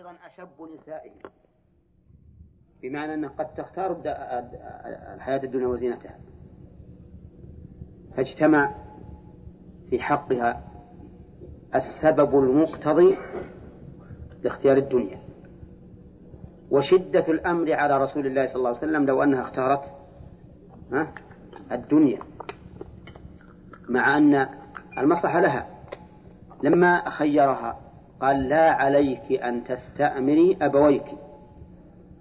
أيضا أشب نسائه. بمعنى أنه قد تختار الحياة الدنيا وزينتها. فاجتمع في حقها السبب المقتضي لاختيار الدنيا. وشدة الأمر على رسول الله صلى الله عليه وسلم لو أنها اختارت الدنيا. مع أن المصلحة لها. لما خيرها قال لا عليك أن تستأمري أبويك.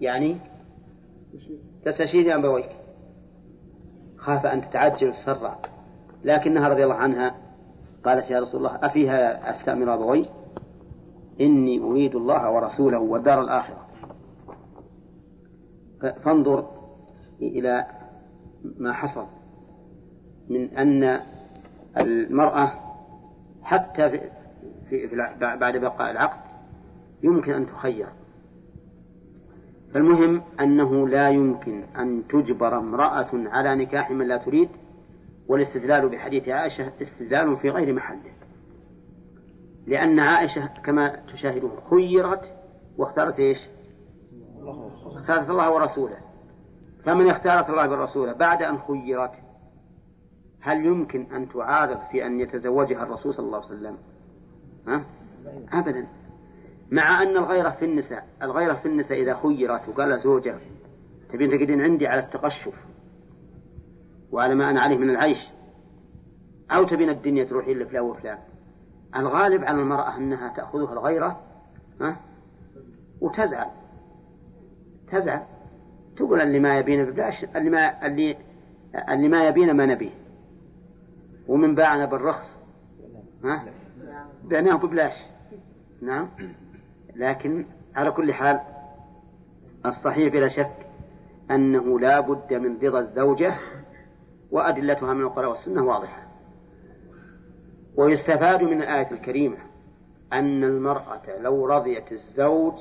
يعني تستشيري أبويك. خاف أن تتعجل السرع لكنها رضي الله عنها قالت يا رسول الله أفيها أستأمر أبوي؟ إني أريد الله ورسوله والدار الآخرة. فانظر إلى ما حصل من أن المرأة حتى في, بعد بقاء العقد يمكن أن تخير فالمهم أنه لا يمكن أن تجبر امرأة على نكاح من لا تريد والاستدلال بحديث عائشة استدلال في غير محله لأن عائشة كما تشاهدون خيرت واختارت إيش؟ اختارت الله ورسوله فمن اختارت الله ورسوله بعد أن خيرت هل يمكن أن تعارض في أن يتزوجها الرسول صلى الله عليه وسلم؟ ها؟ أبدا. مع أن الغيرة في النساء الغيرة في النساء إذا خيرت وقال زوجها تبين تقعدين عندي على التقشف وعلى ما أنا عليه من العيش. أو تبين الدنيا تروحين لفلان وفلان الغالب على المرأة أنها تأخذها الغيرة ها؟ وتزعل. تزعل. تقول اللي ما يبينا ببلاش اللي ما اللي اللي ما يبينا ما نبيه. ومن باعنا بالرخص ها؟ بعناه ببلاش نعم. لكن على كل حال الصحيح بلا شك أنه لا بد من رضا الزوجة وأدلتها من القرآن والسنة واضحة. ويستفاد من الآية الكريمة أن المرأة لو رضيت الزوج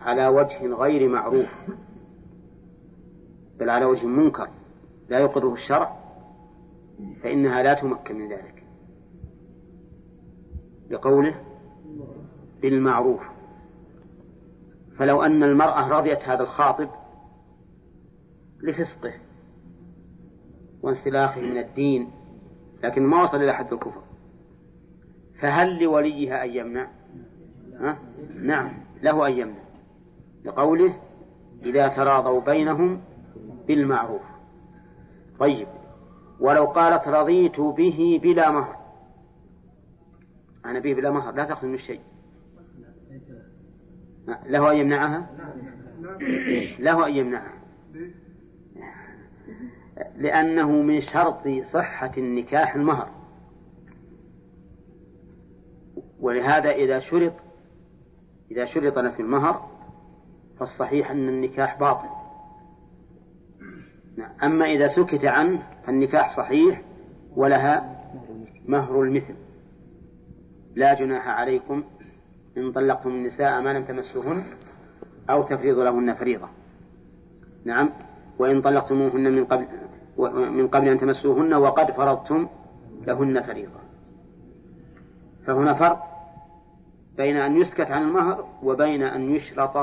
على وجه غير معروف بل على وجه منكر لا يقره الشرع فإنها لا تمكن من ذلك. لقوله بالمعروف. فلو أن المرأة رضيت هذا الخاطب لفسقه وانسلاخه من الدين لكن ما وصل إلى حد الكفر فهل لوليها أن يمنع؟ ها؟ نعم له أن يمنع. لقوله إذا تراضوا بينهم بالمعروف. طيب ولو قالت رضيت به بلا مهر أنا به بلا مهر لا تأخذ من الشيء له أن يمنعها؟ له أن يمنعها. لأنه من شرط صحة النكاح المهر. ولهذا إذا شرط إذا شرط في المهر فالصحيح أن النكاح باطل. نعم. أما إذا سكت عنه فالنكاح صحيح ولها مهر المثل. لا جناح عليكم إن طلقتم النساء ما لم تمسوهن أو تفرض لهن فريضة. نعم. وإن طلقتموهن من قبل من قبل أن تمسوهن وقد فرضتم لهن فريضة. فهنا فرق بين أن يسكت عن المهر وبين أن يشرط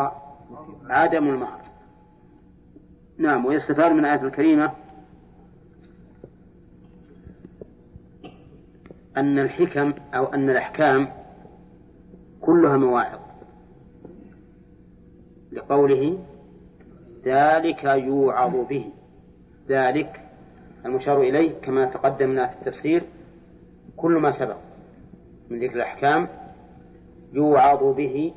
عدم المهر. نعم. ويستفاد من الآية الكريمة أن الحكم أو أن الأحكام كلها مواعظ. لقوله ذلك يوعظ به. ذلك المشار إليه كما تقدمنا في التفسير كل ما سبق من ذكر الأحكام يوعظ به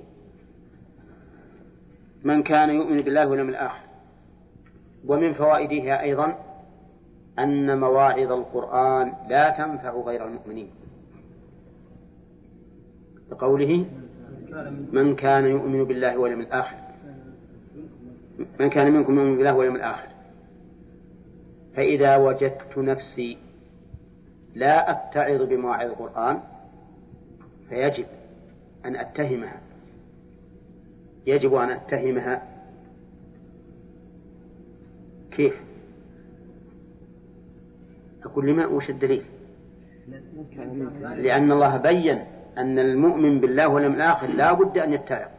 من كان يؤمن بالله واليوم الآخر. ومن فوائدها أيضا أن مواعظ القرآن لا تنفع غير المؤمنين. لقوله من كان يؤمن بالله واليوم الآخر. من كان منكم يؤمن بالله واليوم الآخر. فإذا وجدت نفسي لا أتعظ بمواعظ القرآن فيجب أن أتهمها. يجب أن أتهمها. كيف؟ أقول لما وش الدليل؟ لأن الله بين أن المؤمن بالله واليوم الآخر لا بد أن يتعظ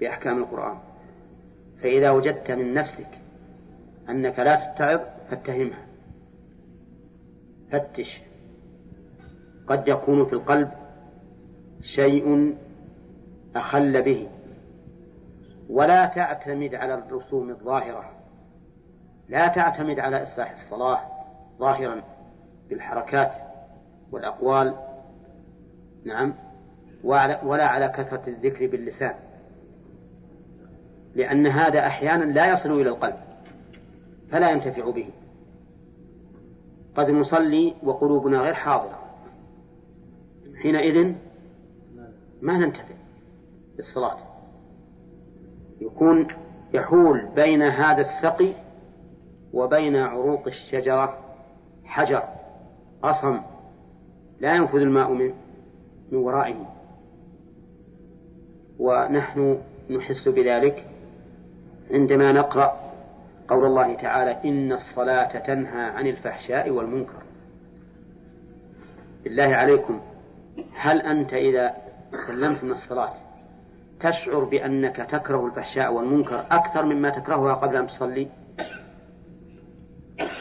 بأحكام القرآن. فإذا وجدت من نفسك أنك لا تتعظ فاتهمها. فتش. قد يكون في القلب شيء أخل به. ولا تعتمد على الرسوم الظاهرة. لا تعتمد على إصلاح الصلاة. ظاهرا بالحركات والأقوال. نعم. ولا على كثرة الذكر باللسان. لأن هذا أحيانا لا يصل إلى القلب فلا ينتفع به. قد نصلي وقلوبنا غير حاضرة. حينئذ ما ننتفع بالصلاة. يكون يحول بين هذا السقي وبين عروق الشجرة. حجر أصم لا ينفذ الماء من من ورائه. ونحن نحس بذلك عندما نقرأ قول الله تعالى إن الصلاة تنهى عن الفحشاء والمنكر. بالله عليكم هل أنت إذا سلمت من الصلاة تشعر بأنك تكره الفحشاء والمنكر أكثر مما تكرهها قبل أن تصلي؟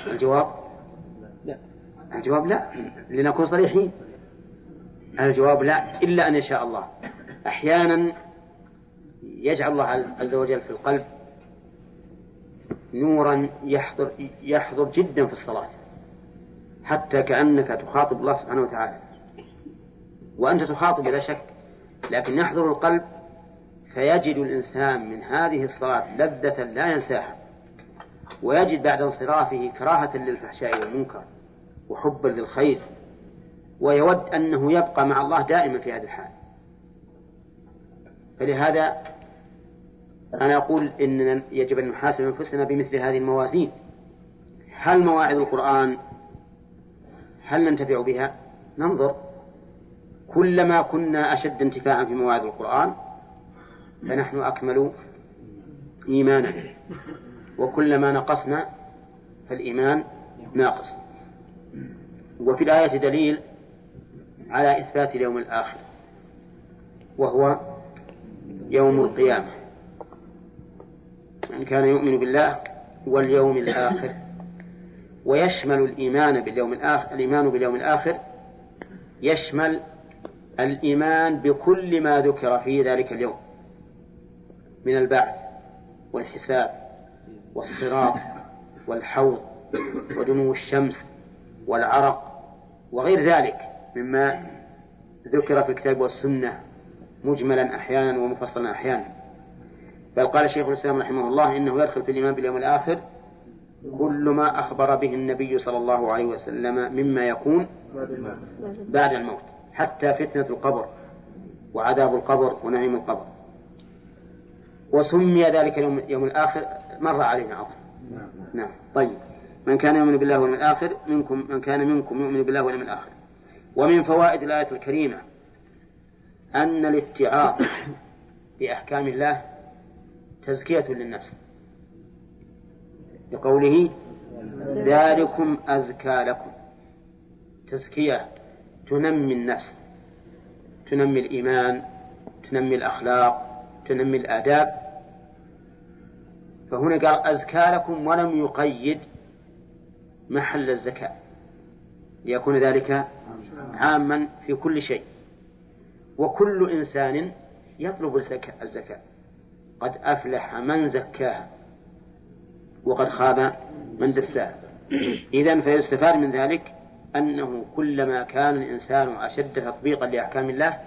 الجواب الجواب لا لنكون صريحين. الجواب لا إلا أن يشاء الله. أحيانا يجعل الله عز وجل في القلب نورا يحضر يحضر جدا في الصلاة حتى كأنك تخاطب الله سبحانه وتعالى. وأنت تخاطب بلا شك لكن يحضر القلب فيجد الإنسان من هذه الصلاة لذة لا ينساها ويجد بعد انصرافه كراهة للفحشاء والمنكر. وحبا للخير ويود أنه يبقى مع الله دائما في هذه الحال. فلهذا أنا أقول إننا يجب أن نحاسب أنفسنا بمثل هذه الموازين. هل مواعظ القرآن هل ننتفع بها؟ ننظر. كلما كنا أشد انتفاعا في مواعظ القرآن فنحن أكمل إيمانا وكلما نقصنا فالإيمان ناقص. وفي الآية دليل على إثبات اليوم الآخر وهو يوم القيامة. من كان يؤمن بالله واليوم الآخر. ويشمل الإيمان باليوم الآخر الإيمان باليوم الآخر يشمل الإيمان بكل ما ذكر في ذلك اليوم من البعث والحساب والصراط والحوض ودنو الشمس والعرق وغير ذلك مما ذكر في الكتاب والسنة مجملا أحيانا ومفصلا أحيانا. بل قال شيخ الإسلام رحمه الله إنه يدخل في الإيمان باليوم الآخر كل ما أخبر به النبي صلى الله عليه وسلم مما يكون بعد الموت حتى فتنة القبر وعذاب القبر ونعيم القبر. وسمي ذلك اليوم يوم الآخر مر علينا عظم نعم. طيب. من كان يؤمن بالله واليوم الآخر منكم من كان منكم يؤمن بالله واليوم الآخر. ومن فوائد الآية الكريمة أن الاتعاظ بأحكام الله تزكية للنفس. لقوله ذلكم أزكى لكم. تزكية تنمي النفس تنمي الإيمان تنمي الأخلاق تنمي الآداب. فهنا قال أزكى لكم ولم يقيد محل الزكاة. ليكون ذلك عاما في كل شيء. وكل إنسان يطلب الزكاة قد أفلح من زكاها. وقد خاب من دساها. إذا فيستفاد من ذلك أنه كلما كان الإنسان أشد تطبيقا لأحكام الله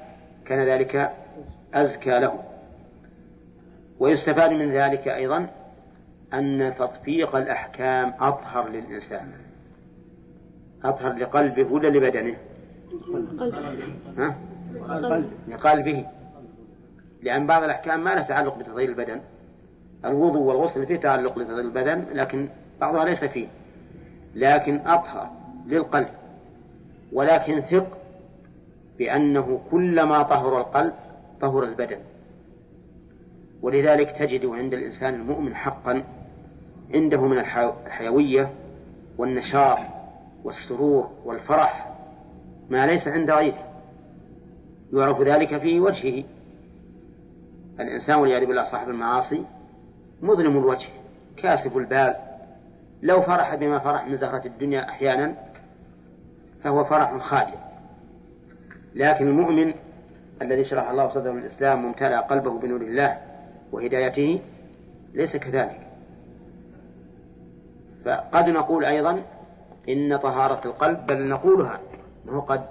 كان ذلك أزكى له. ويستفاد من ذلك أيضا أن تطبيق الأحكام أطهر للإنسان. أطهر لقلبه ولا لبدنه؟ ها؟ لقلبه. لأن بعض الأحكام ما لها تعلق بتطهير البدن. الوضوء والغسل فيه تعلق بتطهير البدن لكن بعضها ليس فيه. لكن أطهر للقلب. ولكن ثق بأنه كلما طهر القلب طهر البدن. ولذلك تجد عند الإنسان المؤمن حقا عنده من الحيوية والنشاط والسرور والفرح ما ليس عند غيره. يعرف ذلك في وجهه. الإنسان والعياذ بالله صاحب المعاصي مظلم الوجه كاسف البال. لو فرح بما فرح من زهرة الدنيا أحيانا فهو فرح خادع لكن المؤمن الذي شرح الله صدره الإسلام وامتلأ قلبه بنور الله وهدايته ليس كذلك. فقد نقول أيضا إن طهارة القلب بل نقولها هو قد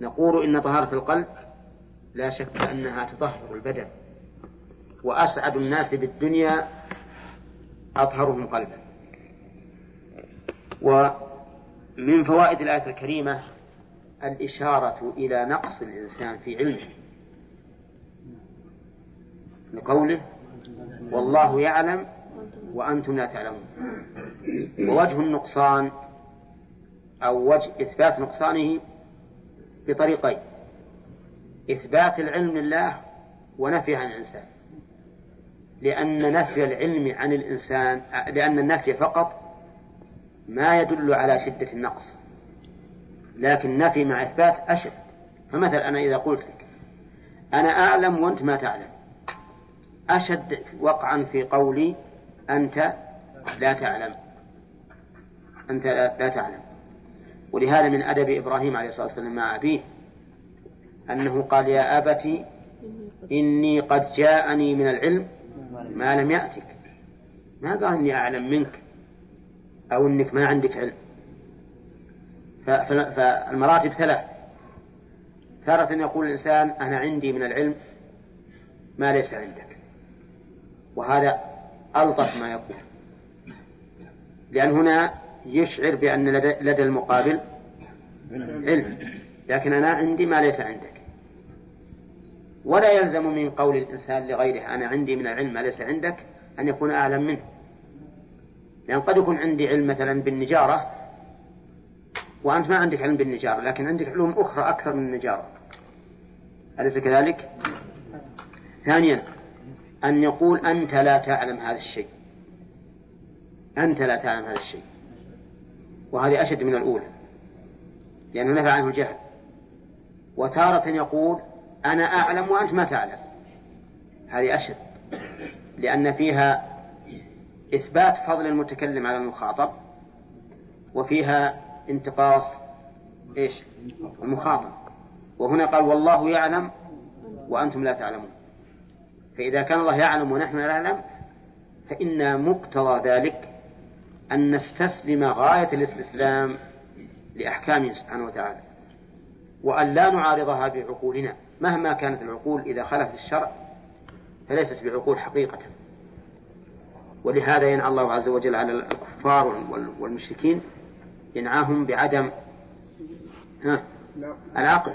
نقول إن طهارة القلب لا شك أنها تطهر البدن وأسعد الناس بالدنيا أطهرهم قلبا. ومن فوائد الآية الكريمة الإشارة إلى نقص الإنسان في علمه لقوله والله يعلم وأنتم لا تعلمون. ووجه النقصان أو وجه إثبات نقصانه بطريقين. إثبات العلم لله ونفي عن الإنسان. لأن نفي العلم عن الإنسان لأن النفي فقط ما يدل على شدة النقص. لكن نفي مع إثبات أشد. فمثلا أنا إذا قلت لك أنا أعلم وأنت ما تعلم. أشد وقعا في قولي أنت لا تعلم. أنت لا تعلم. ولهذا من أدب إبراهيم عليه الصلاة والسلام مع أبيه أنه قال يا أبت إني قد جاءني من العلم ما لم يأتك. ما قال إني أعلم منك أو إنك ما عندك علم. فالمراتب ثلاث. تارة يقول الإنسان أنا عندي من العلم ما ليس عندك. وهذا ألطف ما يقول لأن هنا يشعر بأن لدى المقابل علم. لكن أنا عندي ما ليس عندك. ولا يلزم من قول الإنسان لغيره أنا عندي من العلم ما ليس عندك أن يكون أعلم منه. لأن قد يكون عندي علم مثلا بالنجارة وأنت ما عندك علم بالنجارة لكن عندك علوم أخرى أكثر من النجارة. أليس كذلك؟ ثانيا أن يقول أنت لا تعلم هذا الشيء. أنت لا تعلم هذا الشيء. وهذه أشد من الأولى. لأنه نفى عنه الجهل. وتارة يقول أنا أعلم وأنت ما تعلم. هذه أشد. لأن فيها إثبات فضل المتكلم على المخاطب وفيها انتقاص إيش؟ المخاطب. وهنا قال والله يعلم وأنتم لا تعلمون. فإذا كان الله يعلم ونحن لا نعلم فإن مقتضى ذلك أن نستسلم غاية الاستسلام لأحكامه سبحانه وتعالى وأن لا نعارضها بعقولنا مهما كانت العقول إذا خلفت الشرع فليست بعقول حقيقة. ولهذا ينعى الله عز وجل على الكفار والمشركين ينعاهم بعدم ها العقل.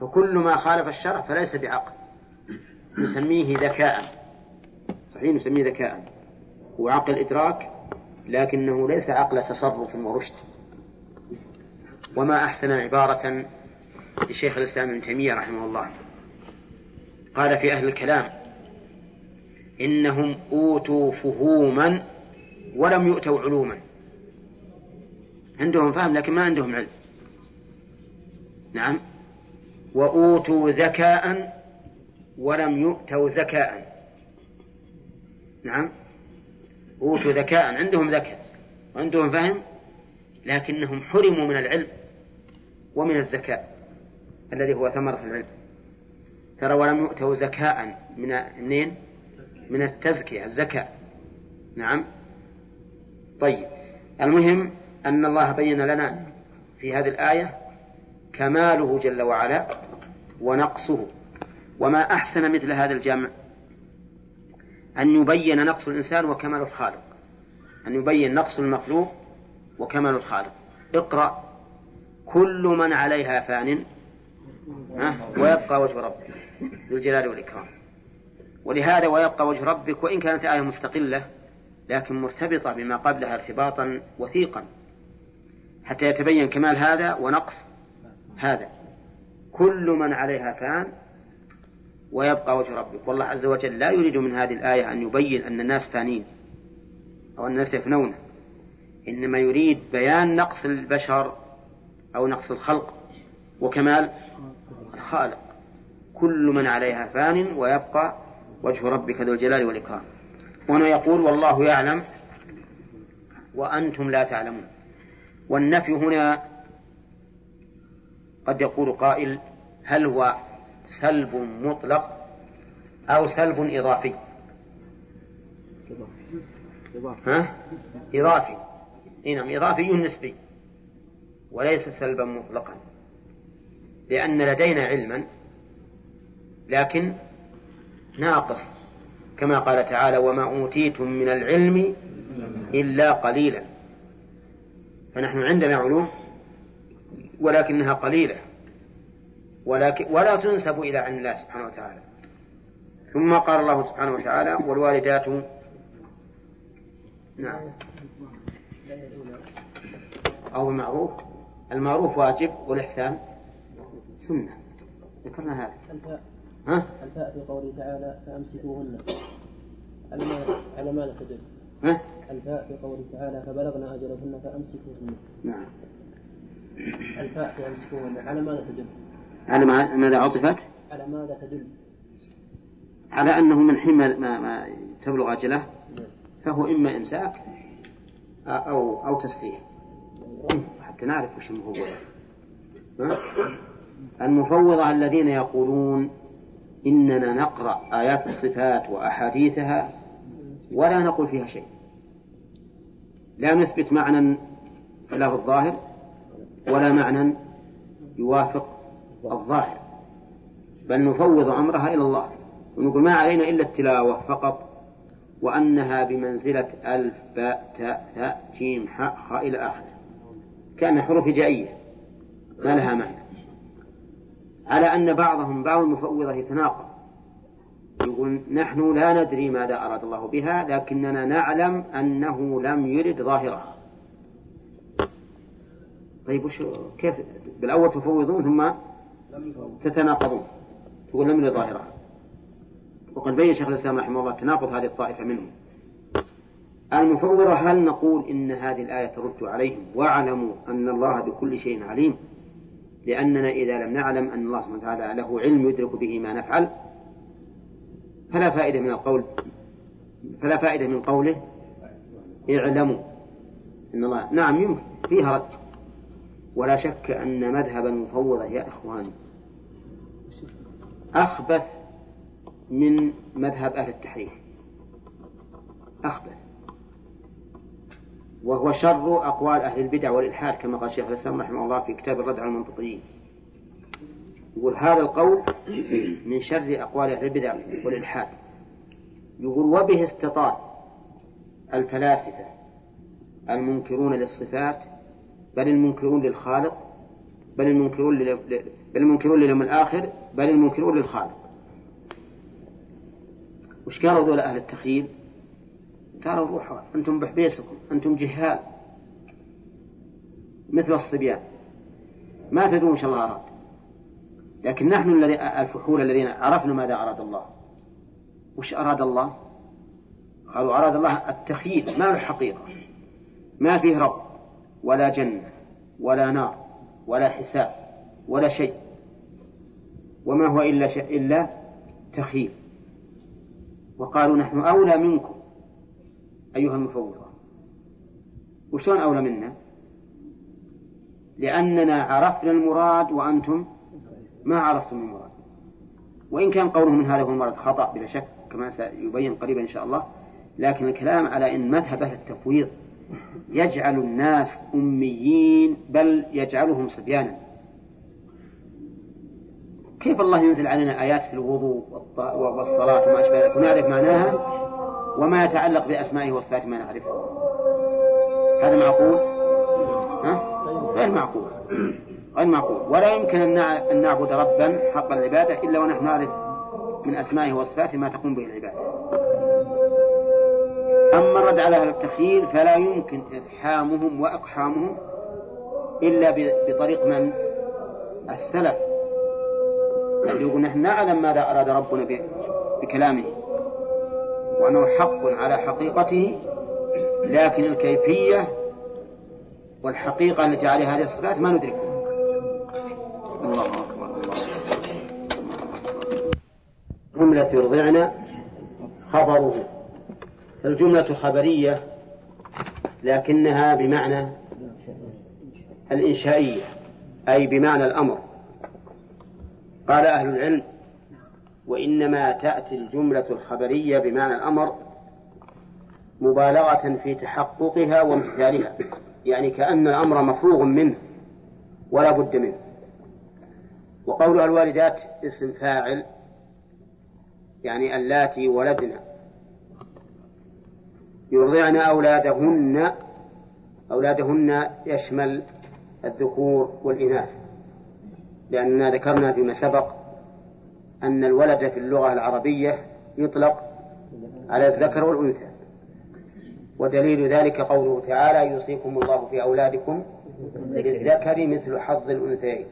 فكل ما خالف الشرع فليس بعقل. نسميه ذكاء. صحيح نسميه ذكاء. هو عقل إدراك لكنه ليس عقل تصرف ورشد. وما أحسن عبارة لشيخ الإسلام ابن تيمية رحمه الله. قال في أهل الكلام إنهم أوتوا فهوما ولم يؤتوا علوما. عندهم فهم لكن ما عندهم علم. نعم. وأوتوا ذكاء ولم يؤتوا زكاء. نعم. أوتوا ذكاء عندهم ذكاء وعندهم فهم. لكنهم حرموا من العلم ومن الزكاء الذي هو ثمرة العلم. ترى ولم يؤتوا زكاء من منين؟ من التزكية الزكاء نعم. طيب. المهم أن الله بين لنا في هذه الآية كماله جل وعلا ونقصه. وما أحسن مثل هذا الجمع أن يبين نقص الإنسان وكمال الخالق. أن يبين نقص المخلوق وكمال الخالق. اقرأ كل من عليها فان. ويبقى وجه ربك ذو الجلال والإكرام. ولهذا ويبقى وجه ربك وإن كانت آية مستقلة لكن مرتبطة بما قبلها ارتباطا وثيقا حتى يتبين كمال هذا ونقص هذا. كل من عليها فان ويبقى وجه ربك. والله عز وجل لا يريد من هذه الآية أن يبين أن الناس فانين أو الناس يفنون. إنما يريد بيان نقص البشر أو نقص الخلق وكمال خالق كل من عليها فان ويبقى وجه ربك ذو الجلال والإكرام. وهنا يقول والله يعلم وأنتم لا تعلمون. والنفي هنا قد يقول قائل هل هو سلب مطلق أو سلب إضافي. ها؟ إضافي. نعم إضافي نسبي. وليس سلبا مطلقا. لأن لدينا علما لكن ناقص. كما قال تعالى وما أوتيتم من العلم إلا قليلا. فنحن عندنا علوم ولكنها قليلة. ولكن ولا تنسب إلى علم الله سبحانه وتعالى. ثم قال الله سبحانه وتعالى والوالدات نعم. أو المعروف المعروف واجب والإحسان سنة. ذكرنا هذا. ها؟ الفاء في قوله تعالى فأمسكوهن. على ما على ماذا تدل؟ ها؟ الفاء في قوله تعالى فبلغنا أجلهن فأمسكوهن. نعم. الفاء في أمسكوهن. على ماذا تدل؟ على ماذا عطفت؟ على ماذا تدل؟ على أنه من حين ما, ما تبلغ أجله نعم. فهو إما إمساك أو أو تسريح حتى نعرف وش المفوضة المفوضة الذين يقولون إننا نقرأ آيات الصفات وأحاديثها ولا نقول فيها شيء لا نثبت معنى له الظاهر ولا معنى يوافق الظاهر. بل نفوض أمرها إلى الله. ونقول ما علينا إلا التلاوة فقط. وأنها بمنزلة ألف باء تاء ثاء جيم حاء خاء إلى آخره كأن حروف هجائية ما لها معنى. على أن بعضهم بعض المفوضة يتناقض يقول نحن لا ندري ماذا أراد الله بها لكننا نعلم أنه لم يرد ظاهرها. طيب وش كيف بالأول تفوضون ثم تتناقضون. تقول لم ظاهرها. وقد بين شيخ الإسلام رحمه الله تناقض هذه الطائفة منهم. المفوضة هل نقول إن هذه الآية ترد عليهم واعلموا أن الله بكل شيء عليم؟ لأننا إذا لم نعلم أن الله سبحانه وتعالى له علم يدرك به ما نفعل فلا فائدة من القول فلا فائدة من قوله اعلموا إن الله نعم يمكن فيها رد. ولا شك أن مذهب المفوضة يا إخواني أخبث من مذهب أهل التحريف. أخبث. وهو شر أقوال أهل البدع والإلحاد كما قال شيخ الإسلام رحمه الله في كتاب الرد على المنطقيين. يقول هذا القول من شر أقوال أهل البدع والإلحاد. يقول وبه استطاع الفلاسفة المنكرون للصفات بل المنكرون للخالق بل المنكرون بل المنكرون لليوم الآخر بل المنكرون للخالق. وش قالوا ذول أهل التخيل قالوا روحوا أنتم بحبيسكم أنتم جهال مثل الصبيان. ما تدرون شاء الله أراد. لكن نحن الفحول الذين عرفنا ماذا أراد الله. وش أراد الله؟ قالوا أراد الله التخييل ما له حقيقة. ما فيه رب. ولا جنة ولا نار ولا حساب ولا شيء. وما هو إلا شيء إلا تخييل وقالوا نحن أولى منكم أيها المفوضة وشلون أولى منا؟ لأننا عرفنا المراد وأنتم ما عرفتم المراد. وإن كان قوله من هذا هو المراد خطأ بلا شك كما سيبين قريبا إن شاء الله. لكن الكلام على أن مذهب التفويض يجعل الناس أميين بل يجعلهم صبيانا. كيف الله ينزل علينا آيات في الوضوء والصلاة وما أشبه ذلك؟ ونعرف معناها؟ وما يتعلق بأسمائه وصفاته ما نعرفه. هذا معقول؟ ها؟ غير معقول. غير معقول. ولا يمكن أن نعبد ربا حق العبادة إلا ونحن نعرف من أسمائه وصفاته ما تقوم به العبادة. أما الرد على هذا التخييل فلا يمكن إفحامهم وإقحامهم إلا بطريق من؟ السلف. الذي يقول نحن نعلم ماذا أراد ربنا بكلامه. وأنه حق على حقيقته لكن الكيفية والحقيقة التي عليها هذه الصفات ما ندركها الله أكبر الله جملة يرضعن خبره. الجملة خبرية لكنها بمعنى الإنشائية أي بمعنى الأمر. قال أهل العلم وإنما تأتي الجملة الخبرية بمعنى الأمر مبالغة في تحققها وامتثالها يعني كأن الأمر مفروغ منه ولا بد منه. وقول الوالدات اسم فاعل يعني اللاتي ولدن يرضعن أولادهن أولادهن يشمل الذكور والإناث. لأننا ذكرنا فيما سبق أن الولد في اللغة العربية يطلق على الذكر والأنثى. ودليل ذلك قوله تعالى يوصيكم الله في أولادكم للذكر مثل حظ الأنثيين.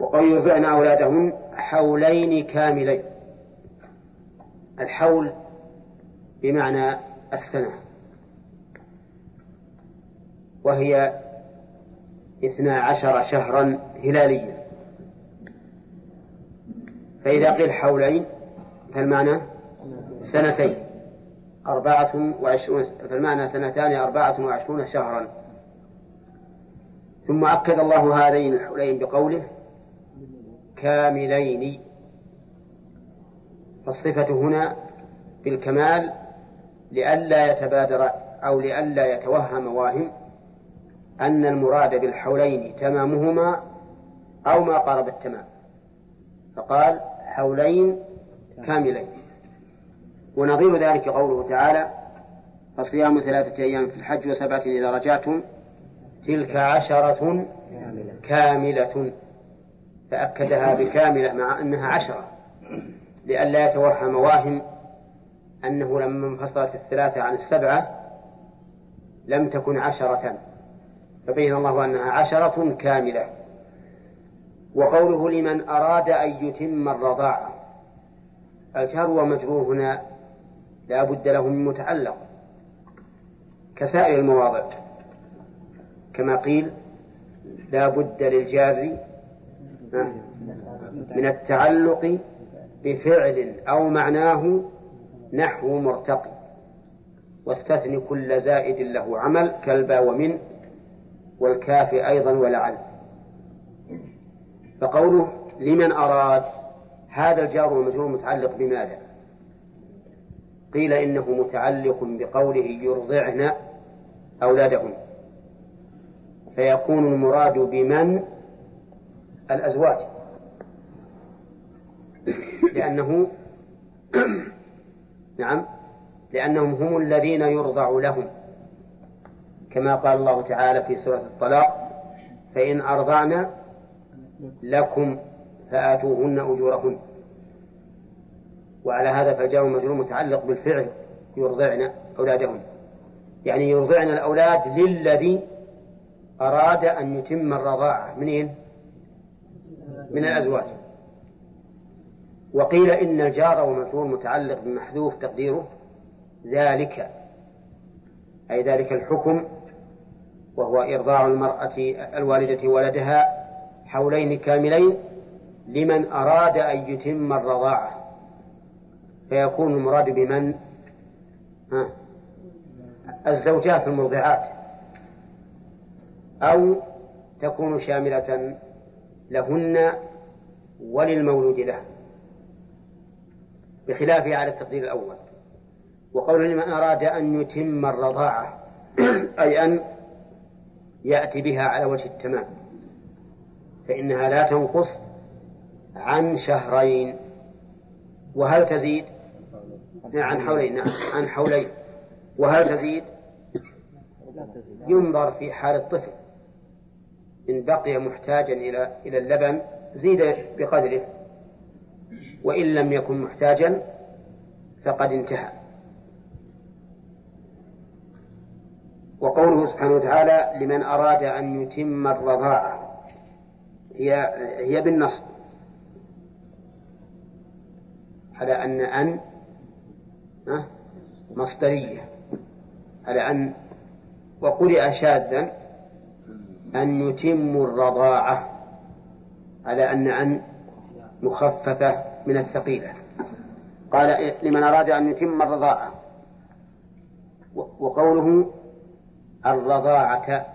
وقد يرضعن أولادهن حولين كاملين. الحول بمعنى السنة وهي اثنا عشر شهرا هلاليا. فإذا قيل حولين فالمعنى سنتين. أربعة وعشرون فالمعنى سنتان أربعة وعشرون شهرا. ثم أكد الله هذين الحولين بقوله كاملين. فالصفة هنا بالكمال لئلا يتبادر أو لئلا يتوهم واهم أن المراد بالحولين تمامهما أو ما قارب التمام. فقال حولين كاملين. ونظير ذلك قوله تعالى فصيام ثلاثة أيام في الحج وسبعة إذا رجعتم تلك عشرة كاملة. فأكدها بكاملة مع أنها عشرة. لئلا يتوهم واهم أنه لما انفصلت الثلاثة عن السبعة لم تكن عشرة. فبين الله أنها عشرة كاملة. وقوله لمن أراد أن يتم الرضاعة الجار ومجرور هنا لا بد له من متعلق. كسائر المواضع. كما قيل لا بد للجار من التعلق بفعل أو معناه نحو مرتقي. واستثني كل زائد له عمل كالبا ومن والكاف أيضا ولعل. فقوله لمن أراد هذا الجار والمجرور متعلق بماذا؟ قيل إنه متعلق بقوله يرضعن أولادهن. فيكون المراد بمن؟ الأزواج. لأنه نعم. لأنهم هم الذين يرضع لهم. كما قال الله تعالى في سورة الطلاق فإن أرضعن لكم فآتوهن أجورهن. وعلى هذا فالجار المجرور متعلق بالفعل يرضعن أولادهن. يعني يرضعن الأولاد للذي أراد أن يتم الرضاعة. منين؟ من الأزواج. وقيل إن الجار والمجرور متعلق بمحذوف تقديره ذلك أي ذلك الحكم وهو إرضاع المرأة الوالدة ولدها حولين كاملين لمن أراد أن يتم الرضاعة فيكون المراد بمن؟ ها؟ الزوجات المرضعات أو تكون شاملة لهن وللمولود له. بخلافه على التقدير الأول. وقول لمن أراد أن يتم الرضاعة أي أن يأتي بها على وجه التمام فإنها لا تنقص عن شهرين. وهل تزيد؟ عن حولين نعم عن حولين. وهل تزيد؟ ينظر في حال الطفل. إن بقي محتاجا إلى إلى اللبن زيد بقدره. وإن لم يكن محتاجا فقد انتهى. وقوله سبحانه وتعالى لمن أراد أن يتم الرضاعة هي هي بالنصب. على أن أن مصدرية. على أن وقرئ شاذا أن يتموا الرضاعة على أن أن مخففة. من الثقيلة. قال لمن أراد أن يتم الرضاعة وقوله الرضاعة.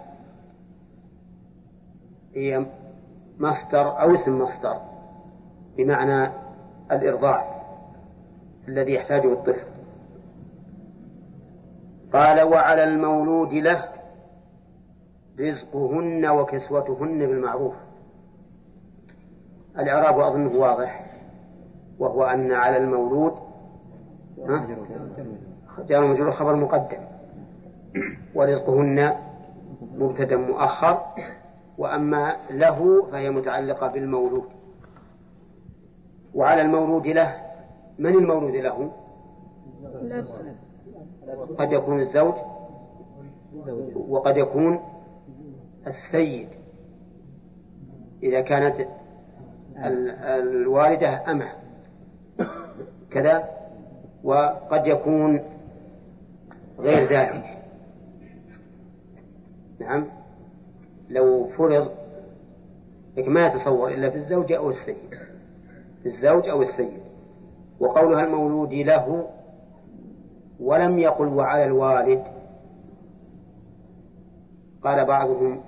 هي مصدر أو اسم مصدر بمعنى الإرضاع الذي يحتاجه الطفل. قال وعلى المولود له رزقهن وكسوتهن بالمعروف. الإعراب أظنه واضح. وهو أن على المولود جار مجرور خبر مقدم. ورزقهن مبتدا مؤخر وأما له فهي متعلقة بالمولود. وعلى المولود له من المولود له؟ قد يكون الزوج وقد يكون السيد. إذا كانت الوالدة أمه كذا وقد يكون غير ذلك نعم. لو فرض ما يتصور إلا في الزوج أو السيد. في الزوج أو السيد. وقولها المولود له ولم يقل وعلى الوالد. قال بعضهم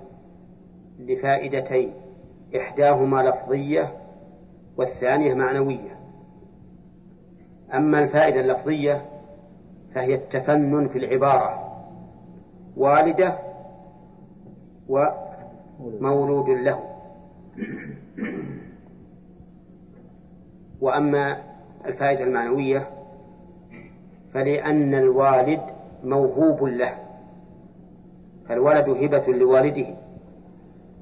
لفائدتين. إحداهما لفظية والثانية معنوية. أما الفائدة اللفظية فهي التفنن في العبارة. والدة ومولود له. وأما الفائدة المعنوية فلأن الوالد موهوب له. فالولد هبة لوالده.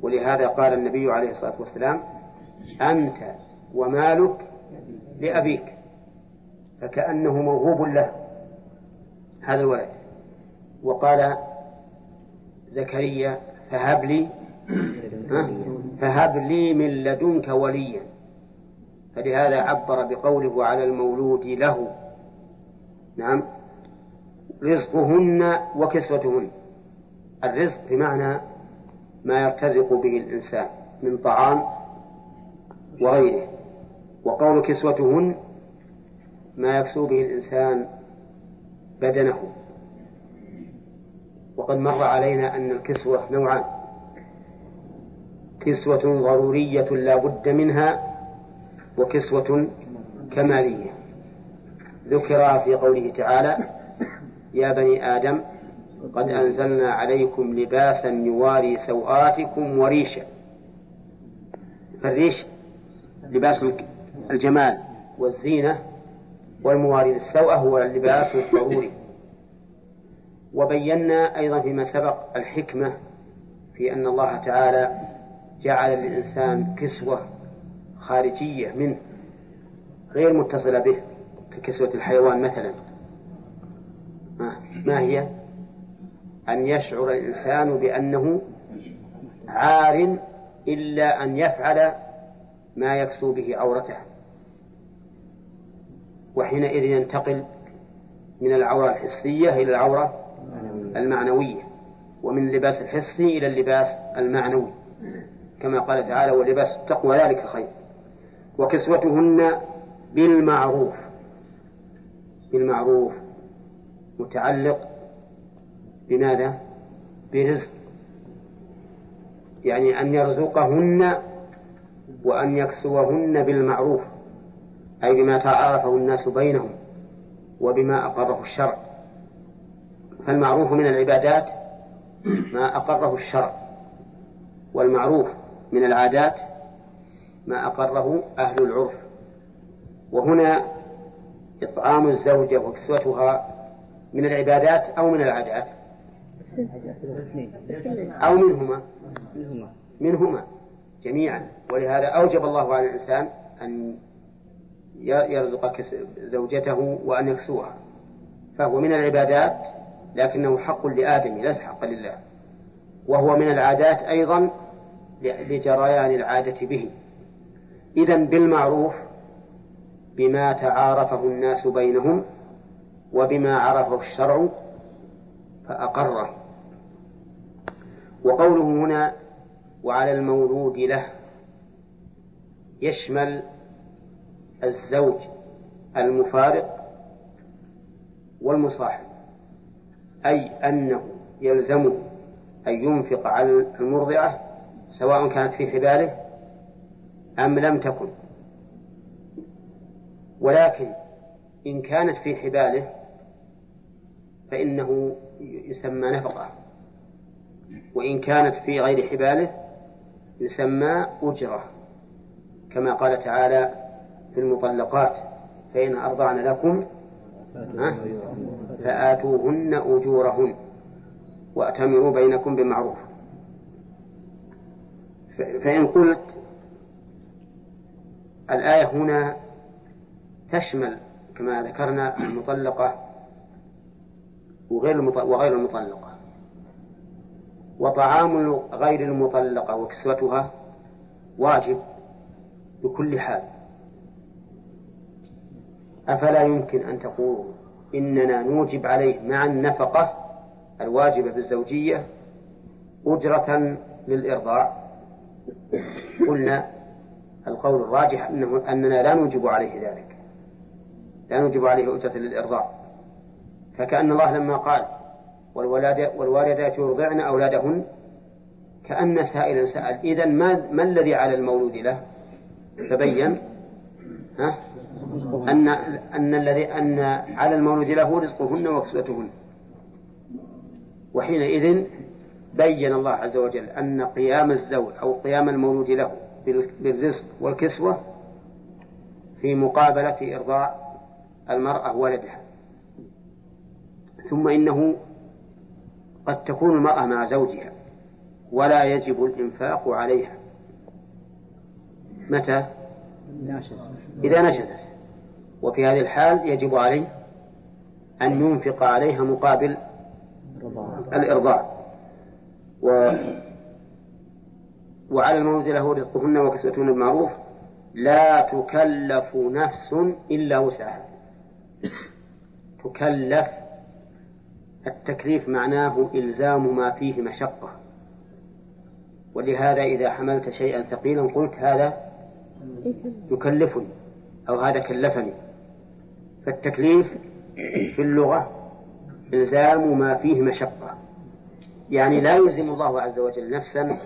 ولهذا قال النبي عليه الصلاة والسلام أنت ومالك لأبيك. فكأنه موهوب له. هذا الولد وقال زكريا فهب لي فهب لي من لدنك وليا. فلهذا عبر بقوله على المولود له. نعم. رزقهن وكسوتهن. الرزق بمعنى ما يرتزق به الإنسان من طعام وغيره. وقول كسوتهن ما يكسو به الإنسان بدنه. وقد مر علينا أن الكسوة نوعان. كسوة ضرورية لا بد منها وكسوة كمالية. ذكر في قوله تعالى يا بني آدم قد أنزلنا عليكم لباسا يواري سوآتكم وريشا فالريش لباس الجمال والزينة والمواري للسوءة هو اللباس الضروري وبينا أيضا فيما سبق الحكمة في أن الله تعالى جعل للإنسان كسوة خارجية منه غير متصلة به ككسوة الحيوان مثلا. ما هي؟ أن يشعر الإنسان بأنه عار إلا أن يفعل ما يكسو به عورته. وحينئذ ينتقل من العورة الحسية إلى العورة المعنوية ومن اللباس الحسي إلى اللباس المعنوي. كما قال تعالى ولباس التقوى ذلك خير. وكسوتهن بالمعروف بالمعروف متعلق بماذا؟ برزق. يعني أن يرزقهن وأن يكسوهن بالمعروف. أي بما تعارفه الناس بينهم وبما أقره الشرع. فالمعروف من العبادات ما أقره الشرع والمعروف من العادات ما أقره أهل العرف. وهنا إطعام الزوجة وكسوتها من العبادات أو من العادات؟ أو منهما. منهما. جميعا. ولهذا أوجب الله على الإنسان أن يرزق زوجته وأن يكسوها. فهو من العبادات لكنه حق لآدم ليس حقا لله. وهو من العادات أيضا لجريان العادة به. إذا بالمعروف بما تعارفه الناس بينهم وبما عرفه الشرع فأقره. وقوله هنا وعلى المولود له يشمل الزوج المفارق والمصاحب أي أنه يلزمه أن ينفق على المرضعة سواء كانت في حباله أم لم تكن. ولكن إن كانت في حباله فإنه يسمى نفقة وإن كانت في غير حباله يسمى أجرة كما قال تعالى في المطلقات فإن أرضعن لكم فآتوهن أجورهن وأتمروا بينكم بمعروف فإن قلت الآية هنا تشمل كما ذكرنا المطلقة وغير وغير المطلقة. وطعام غير المطلقة وكسوتها واجب بكل حال. أفلا يمكن أن تقولوا إننا نوجب عليه مع النفقة الواجبة بالزوجية أجرة للإرضاع؟ قلنا القول الراجح أنه أننا لا نوجب عليه ذلك. لا نوجب عليه أجرة للإرضاع. فكأن الله لما قال والوالدات يرضعن أولادهن كأن سائلا سأل إذا ما, ما الذي على المولود له؟ فبين أن أن الذي أن على المولود له رزقهن وكسوتهن. وحينئذ بين الله عز وجل أن قيام الزوج أو قيام المولود له بالرزق والكسوة في مقابلة إرضاع المرأة ولدها ثم إنه قد تكون المرأة مع زوجها ولا يجب الإنفاق عليها. متى؟ إذا نشزت وفي هذه الحال يجب عليه أن ينفق عليها مقابل الإرضاع و وعلى المولود له رزقهن وكسوتهن بالمعروف. لا تكلف نفس إلا وسعها. تكلف. التكليف معناه إلزام ما فيه مشقة. ولهذا إذا حملت شيئا ثقيلا قلت هذا يكلفني أو هذا كلفني. فالتكليف في اللغة إلزام ما فيه مشقة. يعني لا يلزم الله عز وجل نفسا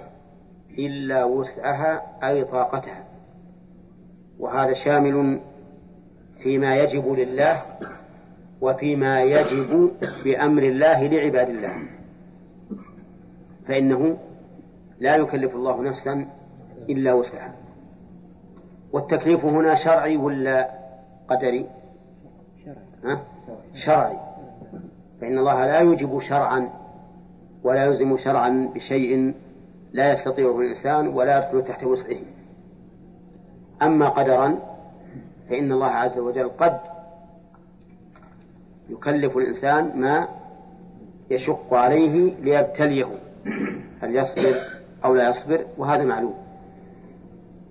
إلا وسعها أي طاقتها. وهذا شامل فيما يجب لله وفيما يجب بأمر الله لعباد الله. فإنه لا يكلف الله نفسا إلا وسعها. والتكليف هنا شرعي ولا قدري؟ شرعي. فإن الله لا يوجب شرعا ولا يلزم شرعا بشيء لا يستطيعه الإنسان ولا يدخل تحت وسعه. أما قدرا فإن الله عز وجل قد يكلف الإنسان ما يشق عليه ليبتليه. هل يصبر أو لا يصبر؟ وهذا معلوم.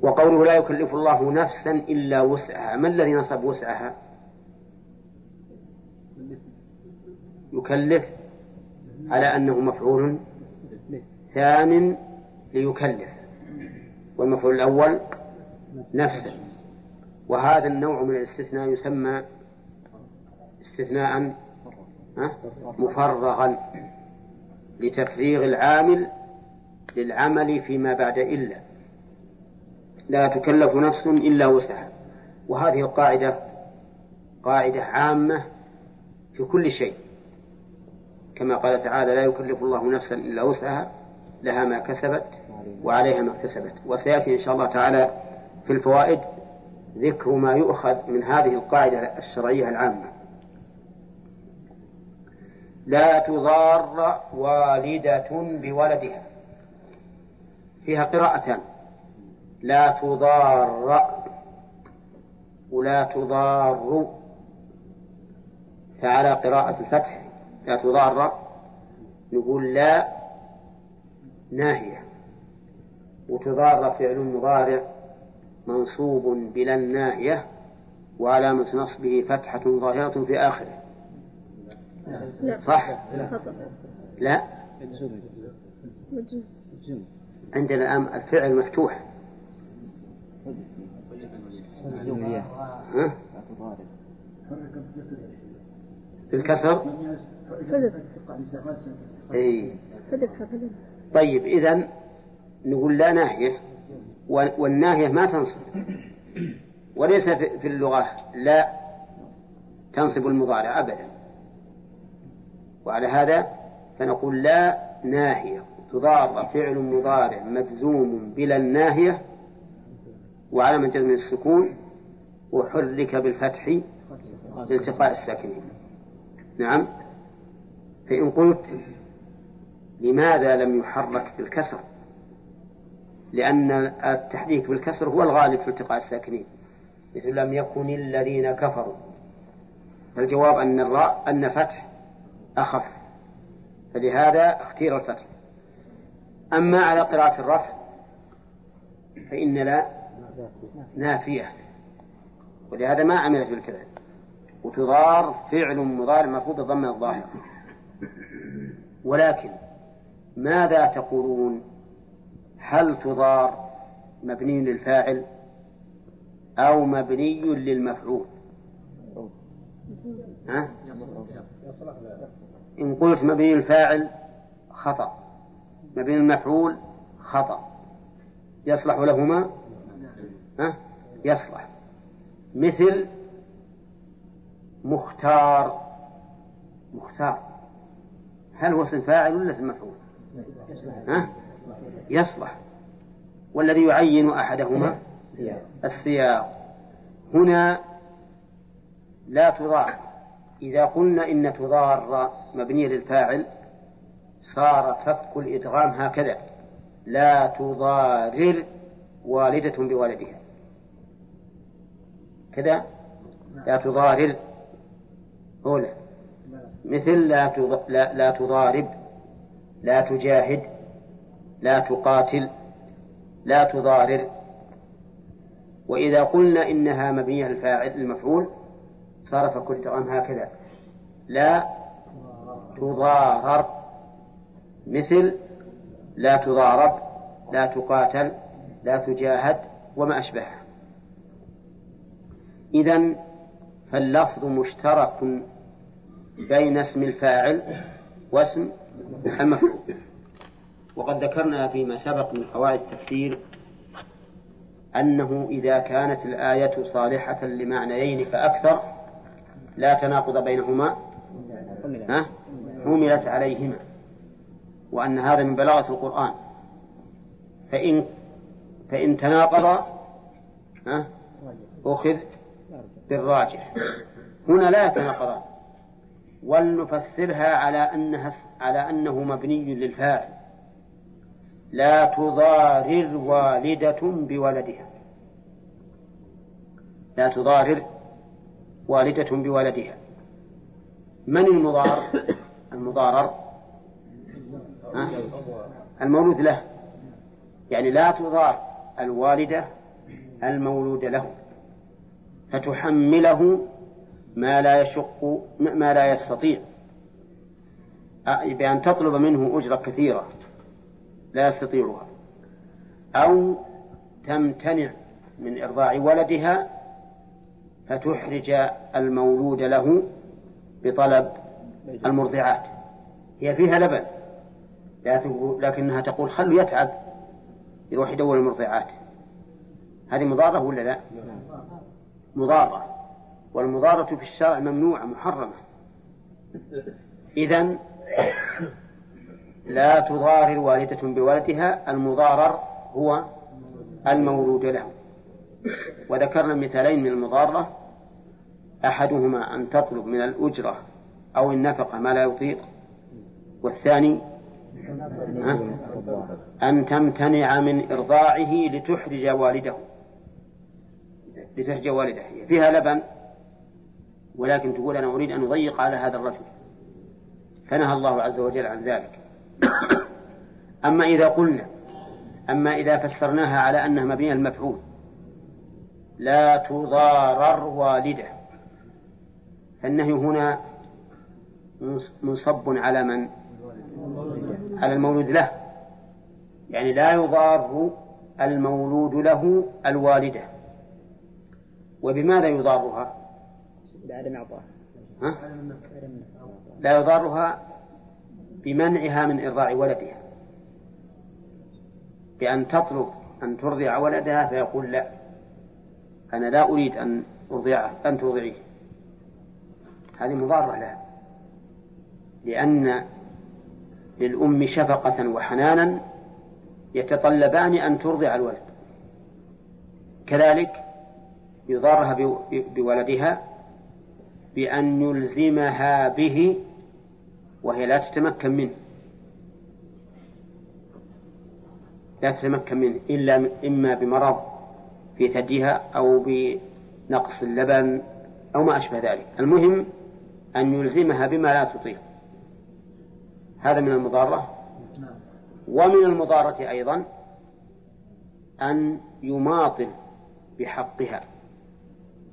وقوله لا يكلف الله نفسا إلا وسعها. ما الذي نصب وسعها؟ يكلف على أنه مفعول ثان ليكلف والمفعول الأول نفسه وهذا النوع من الاستثناء يسمى استثناء مفرغا لتفريغ العامل للعمل فيما بعد إلا. لا تكلف نفس إلا وسعها. وهذه القاعدة قاعدة عامة في كل شيء. كما قال تعالى لا يكلف الله نفسا إلا وسعها لها ما كسبت وعليها ما اكتسبت. وسيأتي إن شاء الله تعالى في الفوائد ذكر ما يؤخذ من هذه القاعدة الشرعية العامة. لا تضار والدة بولدها. فيها قراءتان. لا تضار. ولا تضار. فعلى قراءة الفتح لا تضار. نقول لا ناهية. وتضار فعل مضارع منصوب بلا الناهية وعلامة نصبه فتحة ظاهرة في آخره. لا. صح؟ لا. عندنا الآن الفعل مفتوح. بالكسر اي طيب إذا نقول لا ناهية والناهية ما تنصب. وليس في اللغة لا تنصب المضارع أبدا. وعلى هذا فنقول لا ناهية تضار فعل مضارع مجزوم بلا الناهية وعلى جزم السكون وحرك بالفتح لالتقاء الساكنين. نعم. فإن قلت لماذا لم يحرك بالكسر؟ لأن التحريك بالكسر هو الغالب في التقاء الساكنين. مثل لم يكن الذين كفروا. فالجواب أن الراء أن فتح أخف. فلهذا اختير الفتح. أما على قراءة الرفع فإن لا نافية. ولهذا ما عملت بالكذا وتضار فعل مضارع مفروض ضمن الظاهر. ولكن ماذا تقولون؟ هل تضار مبني للفاعل أو مبني للمفعول؟ ها؟ إن قلت مبني الفاعل خطأ. مبني المفعول خطأ. يصلح لهما؟ يصلح. مثل مختار. مختار. هل هو اسم فاعل ولا اسم مفعول؟ يصلح. والذي يعين أحدهما؟ السياق. هنا لا تضار. إذا قلنا إن تضار مبنية للفاعل صار فك الإدغام هكذا. لا تضارر والدة بوالدها. كذا لا تضارر أولى مثل لا, لا, لا تضارب لا تجاهد لا تقاتل لا تضارر. وإذا قلنا إنها مبنية الفاعل المفعول صار فكل تمام هكذا. لا تضارر. مثل لا تضارب لا تقاتل لا تجاهد وما أشبهه. إذا فاللفظ مشترك بين اسم الفاعل واسم المفعول. وقد ذكرنا فيما سبق من قواعد التفسير أنه إذا كانت الآية صالحة لمعنيين فأكثر لا تناقض بينهما حملت عليهما. وأن هذا من بلاغة القرآن. فإن فإن تناقض أخذ بالراجح. هنا لا يتناقضان. ولنفسرها على أنها على أنه مبني للفاعل. لا تضارر والدة بولدها. لا تضارر والدة بولدها. من المضار؟ المضارر؟ المولود له. يعني لا تضار الوالدة المولود له. فتحمله ما لا يشق ما لا يستطيع. بأن تطلب منه أجرة كثيرة لا يستطيعها. أو تمتنع من إرضاع ولدها فتحرج المولود له بطلب المرضعات. هي فيها لبن لكنها تقول خلوا يتعب يروح يدور المرضعات. هذه مضارة ولا لا؟ مضارة والمضارة في الشرع ممنوعة محرمة. إذا لا تضارر والدة بولدها المضارر هو المولود له. وذكرنا مثالين من المضارة أحدهما أن تطلب من الأجرة أو النفقة ما لا يطيق والثاني أن تمتنع من إرضاعه لتحرج والده. لتحرج والده. فيها لبن ولكن تقول أنا أريد أن أضيق على هذا الرجل. فنهى الله عز وجل عن ذلك. أما إذا قلنا أما إذا فسرناها على أنها مبنية المفعول لا تضارر والده فالنهي هنا منصب على من؟ على المولود له. يعني لا يضار المولود له الوالدة. وبماذا يضارها؟ بعدم إعطاء ها؟ لا يضارها بمنعها من إرضاع ولدها. بأن تطلب أن ترضع ولدها فيقول لا. أنا لا أريد أن أرضعه أن ترضعيه. هذه مضارة لها. لأن للأم شفقة وحنانا يتطلبان أن ترضع الولد. كذلك يضارها بولدها بأن يلزمها به وهي لا تتمكن منه. لا تتمكن منه إلا إما بمرض في ثديها أو بنقص اللبن أو ما أشبه ذلك. المهم أن يلزمها بما لا تطيق. هذا من المضارة. ومن المضارة أيضا أن يماطل بحقها.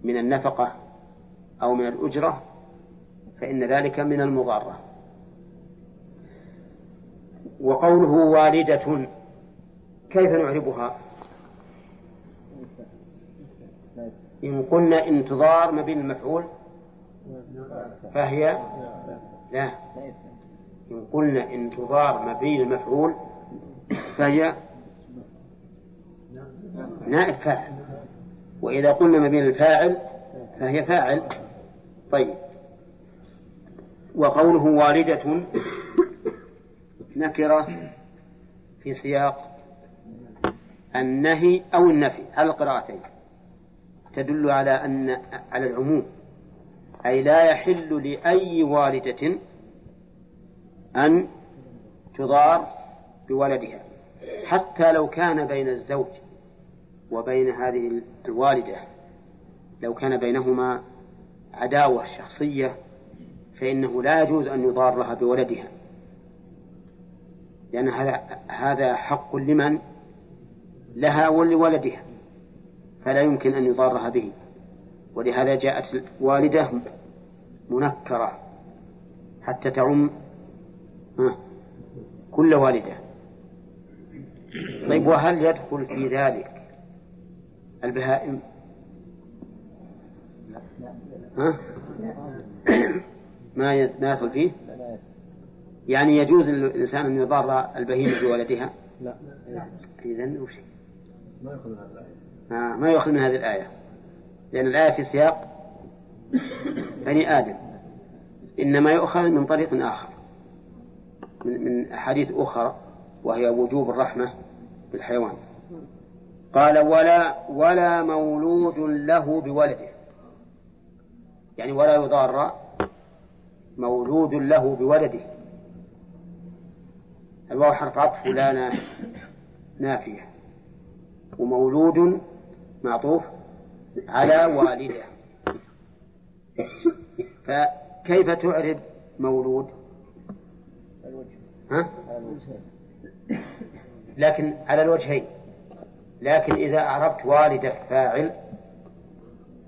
من النفقة أو من الأجرة فإن ذلك من المضارة وقوله والدة كيف نعربها إن قلنا إن تضار ما بين المفعول فهي؟ لا. إن قلنا إن تضار ما بين المفعول فهي؟ نائب فاعل. وإذا قلنا ما بين الفاعل فهي فاعل. طيب. وقوله والدة نكرة في سياق النهي أو النفي على القراءتين. تدل على أن على العموم. أي لا يحل لأي والدة أن تضار بولدها حتى لو كان بين الزوج. وبين هذه الوالدة لو كان بينهما عداوة شخصية فإنه لا يجوز أن يضار لها بولدها. لأن هذا هذا حق لمن؟ لها ولولدها. فلا يمكن أن يضارها به. ولهذا جاءت والدة منكرة حتى تعم كل والدة. طيب وهل يدخل في ذلك البهائم. ها؟ ما يدخل فيه؟ يعني يجوز للإنسان أن يضار البهيمة بولدها؟ لا. إذا وش ما يأخذ من هذه الآية. آه ما يأخذ من هذه الآية. لأن الآية في سياق بني آدم. إنما يؤخذ من طريق آخر. من, من أحاديث أخرى وهي وجوب الرحمة بالحيوان. قال ولا ولا مولود له بولده. يعني ولا يضار مولود له بولده. الواو حرف عطف لا نافية. ومولود معطوف على والده فكيف تعرب مولود؟ ها؟ لكن على الوجهين. لكن إذا أعربت والدة فاعل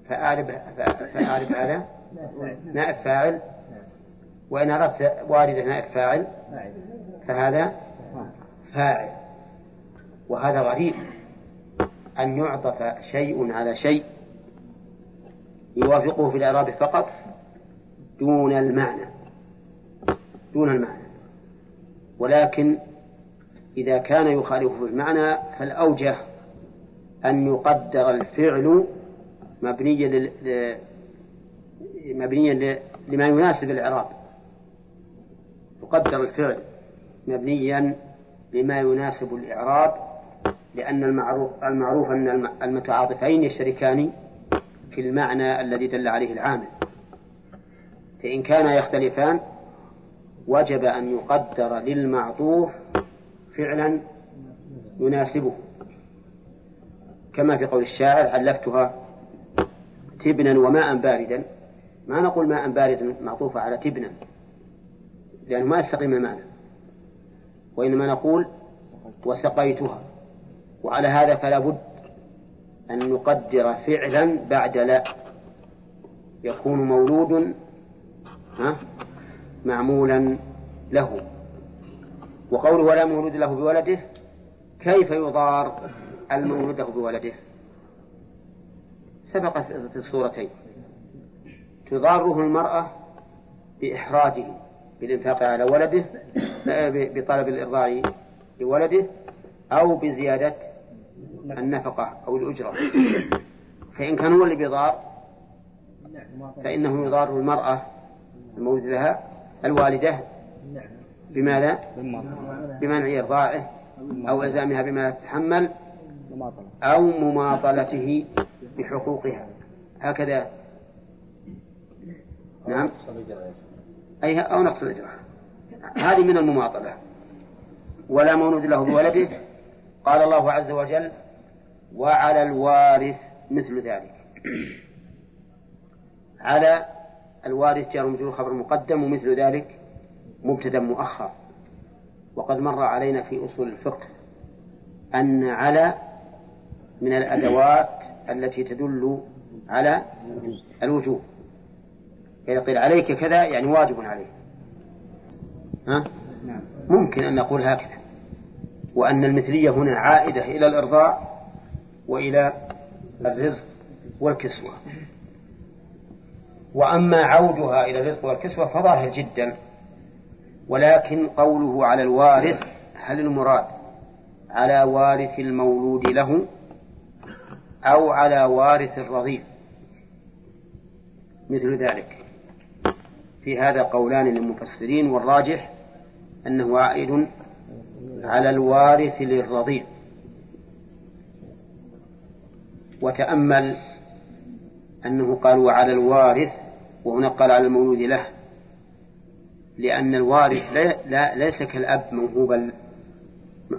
فأعرب فأعرب هذا نائب فاعل وإن أردت والدة نائب فاعل فهذا فاعل. وهذا غريب. أن يعطف شيء على شيء يوافقه في الإعراب فقط دون المعنى. دون المعنى. ولكن إذا كان يخالفه في المعنى فالأوجه أن يقدر الفعل مبنيا. مبنيا لما يناسب الإعراب يقدر الفعل مبنيا لما يناسب الإعراب لأن المعروف المعروف أن المتعاطفين يشتركان في المعنى الذي دل عليه العامل فإن كان يختلفان وجب أن يقدر للمعطوف فعلا يناسبه كما في قول الشاعر علفتها تبنا وماء باردا. ما نقول ماء باردا معطوفة على تبنا لأنه ما يستقيم المعنى. وإنما نقول وسقيتها. وعلى هذا فلا بد أن نقدر فعلا بعد لا يكون مولود معمولا له. وقوله ولا مولود له بولده كيف يضار؟ المولود له بولده. سبق في الصورتين. تضاره المرأة بإحراجه بالإنفاق على ولده بطلب الإرضاع لولده أو بزيادة النفقة أو الأجرة. فإن كان هو اللي بيضار فإنه يضار المرأة المولود لها الوالدة بماذا؟ بمنع إرضاعه أو إلزامها بما تتحمل أو مماطلته بحقوقها. هكذا. نعم. أي أو نقص الإجرة هذه من المماطلة. ولا مولود له بولده. قال الله عز وجل وعلى الوارث مثل ذلك. على الوارث جار مجرور خبر مقدم ومثل ذلك مبتدا مؤخر. وقد مر علينا في أصول الفقه أن على من الأدوات التي تدل على الوجوب. إذا قيل عليك كذا يعني واجب عليه ها؟ ممكن أن نقول هكذا. وأن المثلية هنا عائدة إلى الإرضاع وإلى الرزق والكسوة. وأما عودها إلى الرزق والكسوة فظاهر جدا. ولكن قوله على الوارث هل المراد على وارث المولود له؟ أو على وارث الرضيع مثل ذلك. في هذا قولان للمفسرين والراجح أنه عائد على الوارث للرضيع. وتأمل أنه قال وعلى الوارث وهنا قال على المولود له. لأن الوارث لا, لا ليس كالأب موهوبا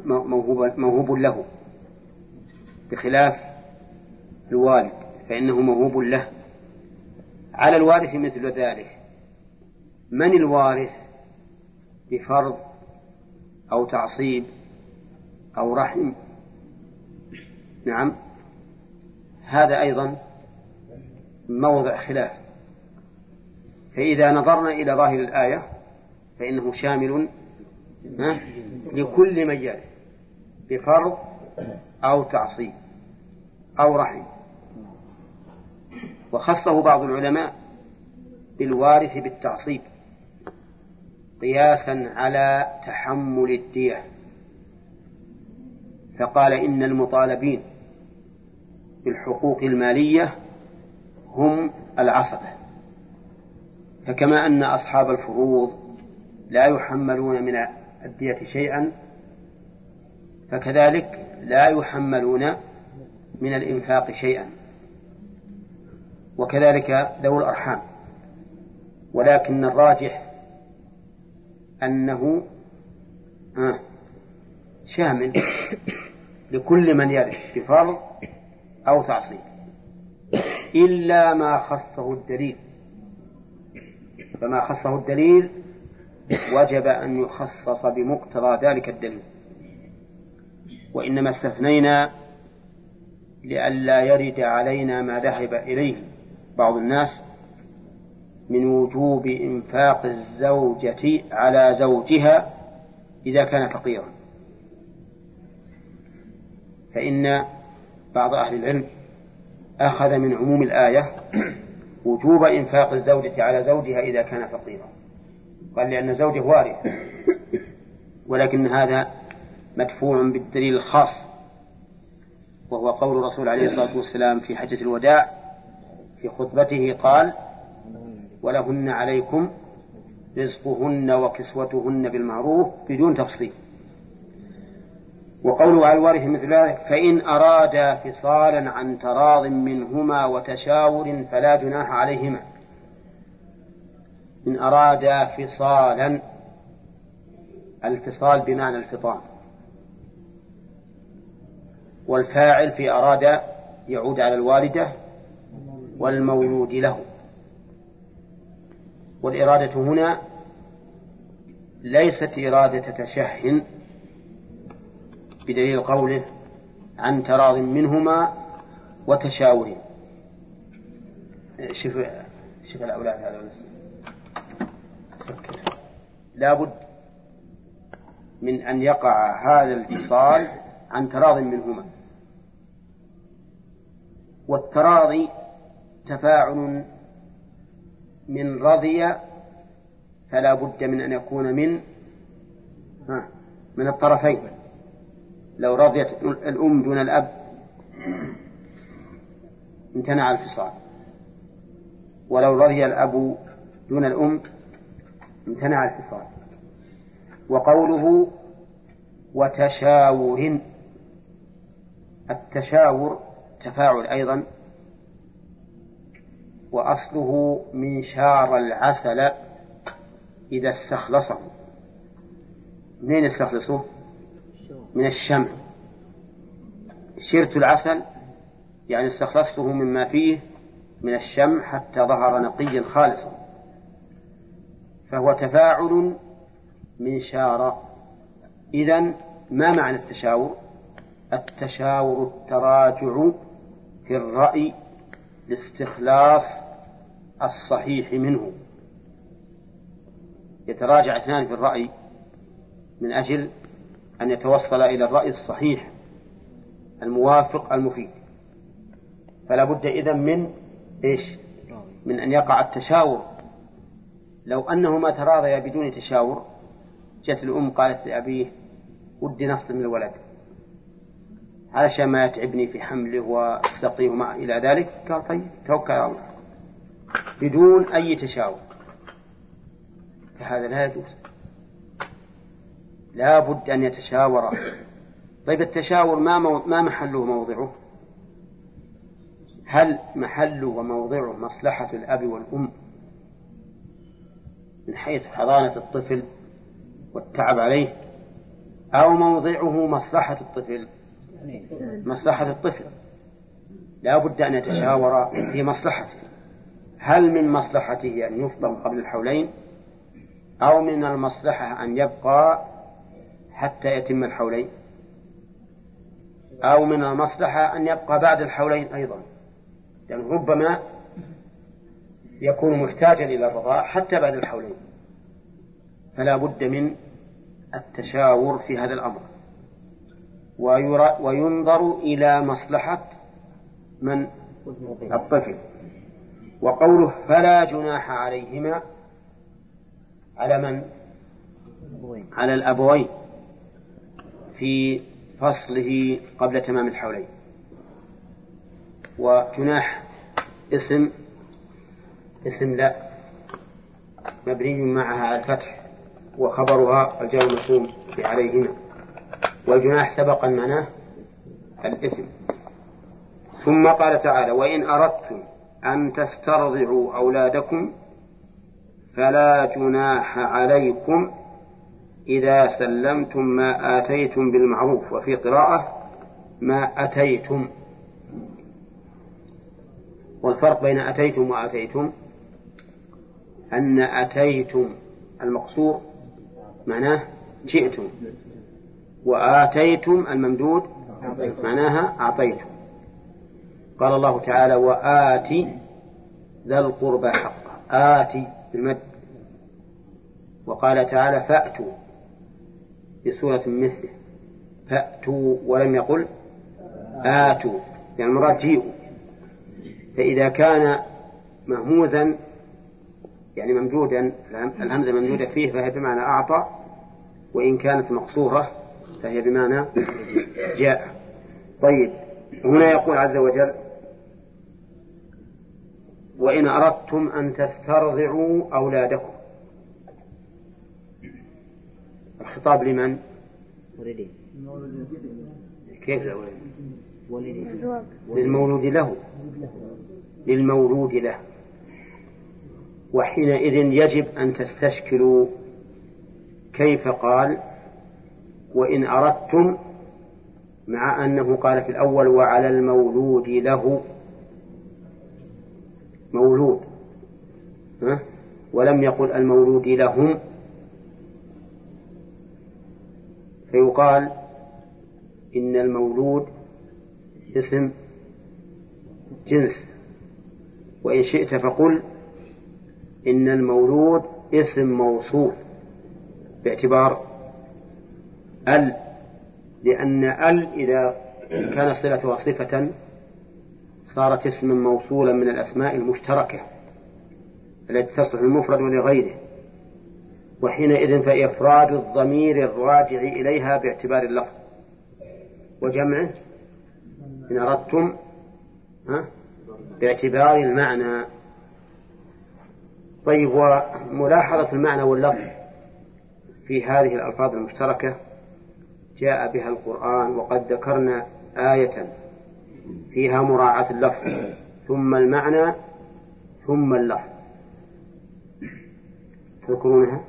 موهوب, موهوب له. بخلاف الوالد فإنه موهوب له. على الوارث مثل ذلك. من الوارث؟ بفرض أو تعصيب أو رحم. نعم. هذا أيضا موضع خلاف. فإذا نظرنا إلى ظاهر الآية فإنه شامل لكل يرث بفرض أو تعصيب أو رحم. وخصه بعض العلماء بالوارث بالتعصيب قياسا على تحمل الدية. فقال إن المطالبين بالحقوق المالية هم العصبة. فكما أن أصحاب الفروض لا يحملون من الدية شيئا فكذلك لا يحملون من الإنفاق شيئا. وكذلك ذوو الأرحام. ولكن الراجح أنه شامل لكل من يرث بفرض أو تعصيب. إلا ما خصه الدليل. فما خصه الدليل وجب أن يخصص بمقتضى ذلك الدليل. وإنما استثنينا لئلا يرد علينا ما ذهب إليه. بعض الناس من وجوب إنفاق الزوجة على زوجها إذا كان فقيرا. فإن بعض أهل العلم أخذ من عموم الآية وجوب إنفاق الزوجة على زوجها إذا كان فقيرا. قال لأن زوجه وارث ولكن هذا مدفوع بالدليل الخاص وهو قول الرسول عليه الصلاة والسلام في حجة الوداع في خطبته قال ولهن عليكم رزقهن وكسوتهن بالمعروف بدون تفصيل. وقوله على الوارث مثل ذلك فإن أرادا فصالا عن تراض منهما وتشاور فلا جناح عليهما. إن أرادا فصالا الفصال بمعنى الفطام. والفاعل في أراد يعود على الوالدة والمولود له. والإرادة هنا ليست إرادة تشه بدليل قوله عن تراض منهما وتشاور. شوف شوف الأولاد هذا لابد من أن يقع هذا الاتصال عن تراض منهما. والتراضي تفاعل من رضي فلا بد من أن يكون من من الطرفين. لو رضيت الأم دون الأب امتنع الفصال. ولو رضي الأب دون الأم امتنع الفصال. وقوله وتشاور التشاور تفاعل أيضا وأصله من شار العسل إذا استخلصه. منين يستخلصه؟ من الشمع. شرت العسل يعني استخلصته مما فيه من الشمع حتى ظهر نقيا خالصا. فهو تفاعل من شار. إذا ما معنى التشاور؟ التشاور التراجع في الرأي لاستخلاص الصحيح منه. يتراجع اثنان في الرأي من أجل أن يتوصل إلى الرأي الصحيح الموافق المفيد. فلا بد إذن من إيش؟ من أن يقع التشاور. لو أنهما تراضيا بدون تشاور جت الأم قالت لأبيه ودي نفصل من الولد. علشان ما يتعبني في حمله والسقيه وما إلى ذلك. قال طيب توكل على الله. بدون أي تشاور. فهذا لا يجوز. لا بد أن يتشاور. طيب التشاور ما, مو... ما محله وموضعه؟ هل محله وموضعه مصلحة الأب والأم؟ من حيث حضانة الطفل والتعب عليه أو موضعه مصلحة الطفل؟ مصلحة الطفل. لا بد أن يتشاور في مصلحته. هل من مصلحته أن يفطم قبل الحولين أو من المصلحة أن يبقى حتى يتم الحولين؟ أو من المصلحة أن يبقى بعد الحولين أيضا؟ لأن يعني ربما يكون محتاجا إلى الرضاع حتى بعد الحولين. فلا بد من التشاور في هذا الأمر. وينظر إلى مصلحة من؟ الطفل. وقوله فلا جناح عليهما على من؟ على الأبوين في فصله قبل تمام الحولين. وجناح اسم اسم لا مبني معها على الفتح وخبرها الجار المسلوم عليهما. والجناح سبق معناه الإثم ثم قال تعالى وإن أردتم أن تسترضعوا أولادكم فلا جناح عليكم إذا سلمتم ما آتيتم بالمعروف وفي قراءة ما أتيتم. والفرق بين أتيتم وآتيتم أن أتيتم المقصور معناه جئتم وآتيتم الممدود معناها أعطيتم. قال الله تعالى وآتي ذا القربى حقه. آتي بالمد. وقال تعالى فأتوا. بسورة مثله. فأتوا ولم يقل آتوا. يعني المراد جيئوا فإذا كان مهموزا يعني ممدودا الهمزة ممدودة فيه فهي بمعنى أعطى. وإن كانت مقصورة فهي بمعنى جاء. طيب هنا يقول عز وجل وإن أردتم أن تسترضعوا أولادكم. الخطاب لمن؟ كيف للمولود له. للمولود له. وحينئذ يجب أن تستشكلوا كيف قال وإن أردتم مع أنه قال في الأول وعلى المولود له. مولود. ها؟ ولم يقل المولود لهم. فيقال إن المولود اسم جنس. وإن شئت فقل إن المولود اسم موصوف باعتبار ال لأن ال إذا كان صلتها صفة صارت اسما موصولا من الأسماء المشتركة التي تصلح للمفرد ولغيره وحينئذ فإفراد الضمير الراجع إليها باعتبار اللفظ. وجمعه إن أردتم باعتبار المعنى. طيب وملاحظة المعنى واللفظ في هذه الألفاظ المشتركة جاء بها القرآن وقد ذكرنا آية فيها مراعاة اللفظ. ثم المعنى ثم اللفظ. تذكرونها؟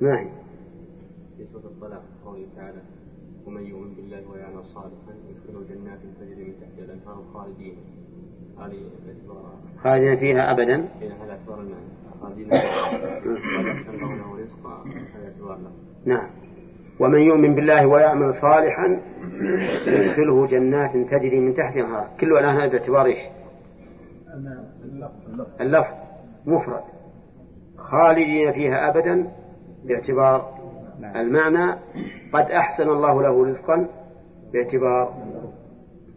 ما هي؟ في سورة الطلاق قوله تعالى ومن يؤمن بالله ويعمل صالحا يدخله جنات تجري من تحتها الأنهار خالدين. هذه خالدين فيها ابدا؟ هذا اعتبار المعنى. خالدين. فيها له رزقا. هذا اعتبار نعم. ومن يؤمن بالله ويعمل صالحا يدخله جنات تجري من تحتها. كل الان هذا باعتبار إيش؟ اللفظ. مفرد. خالدين فيها أبدا باعتبار المعنى قد أحسن الله له رزقا باعتبار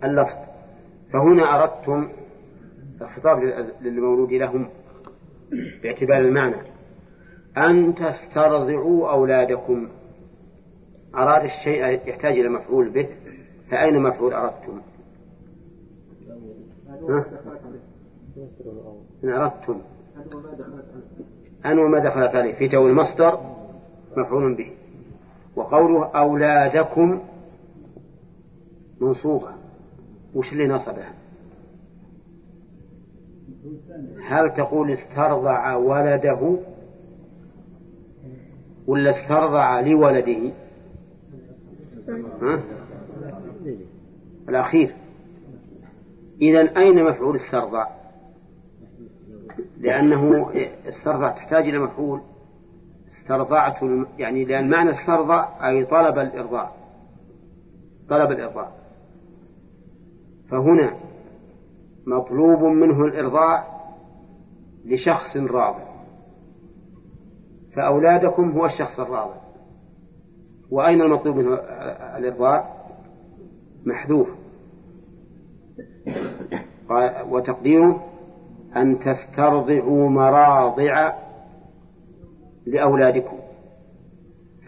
اللفظ. فهنا أردتم الخطاب للمولود لهم باعتبار المعنى. أن تسترضعوا أولادكم. أراد الشيء يحتاج إلى مفعول به فأين مفعول أردتم؟ ها؟ إن أردتم. أن وما دخلت عليه في جو المصدر مفعول به. وقوله أولادكم منصوبة. وش اللي نصبها هل تقول استرضع ولده ولا استرضع لولده؟ ها؟ الأخير. إذا أين مفعول استرضع لأنه استرضع تحتاج إلى مفعول. استرضعت يعني لأن معنى استرضع أي طلب الإرضاع طلب الإرضاع فهنا مطلوب منه الإرضاع لشخص راضع فأولادكم هو الشخص الراضع وأين المطلوب منه الإرضاع محذوف. وتقديره أن تسترضعوا مراضع لأولادكم.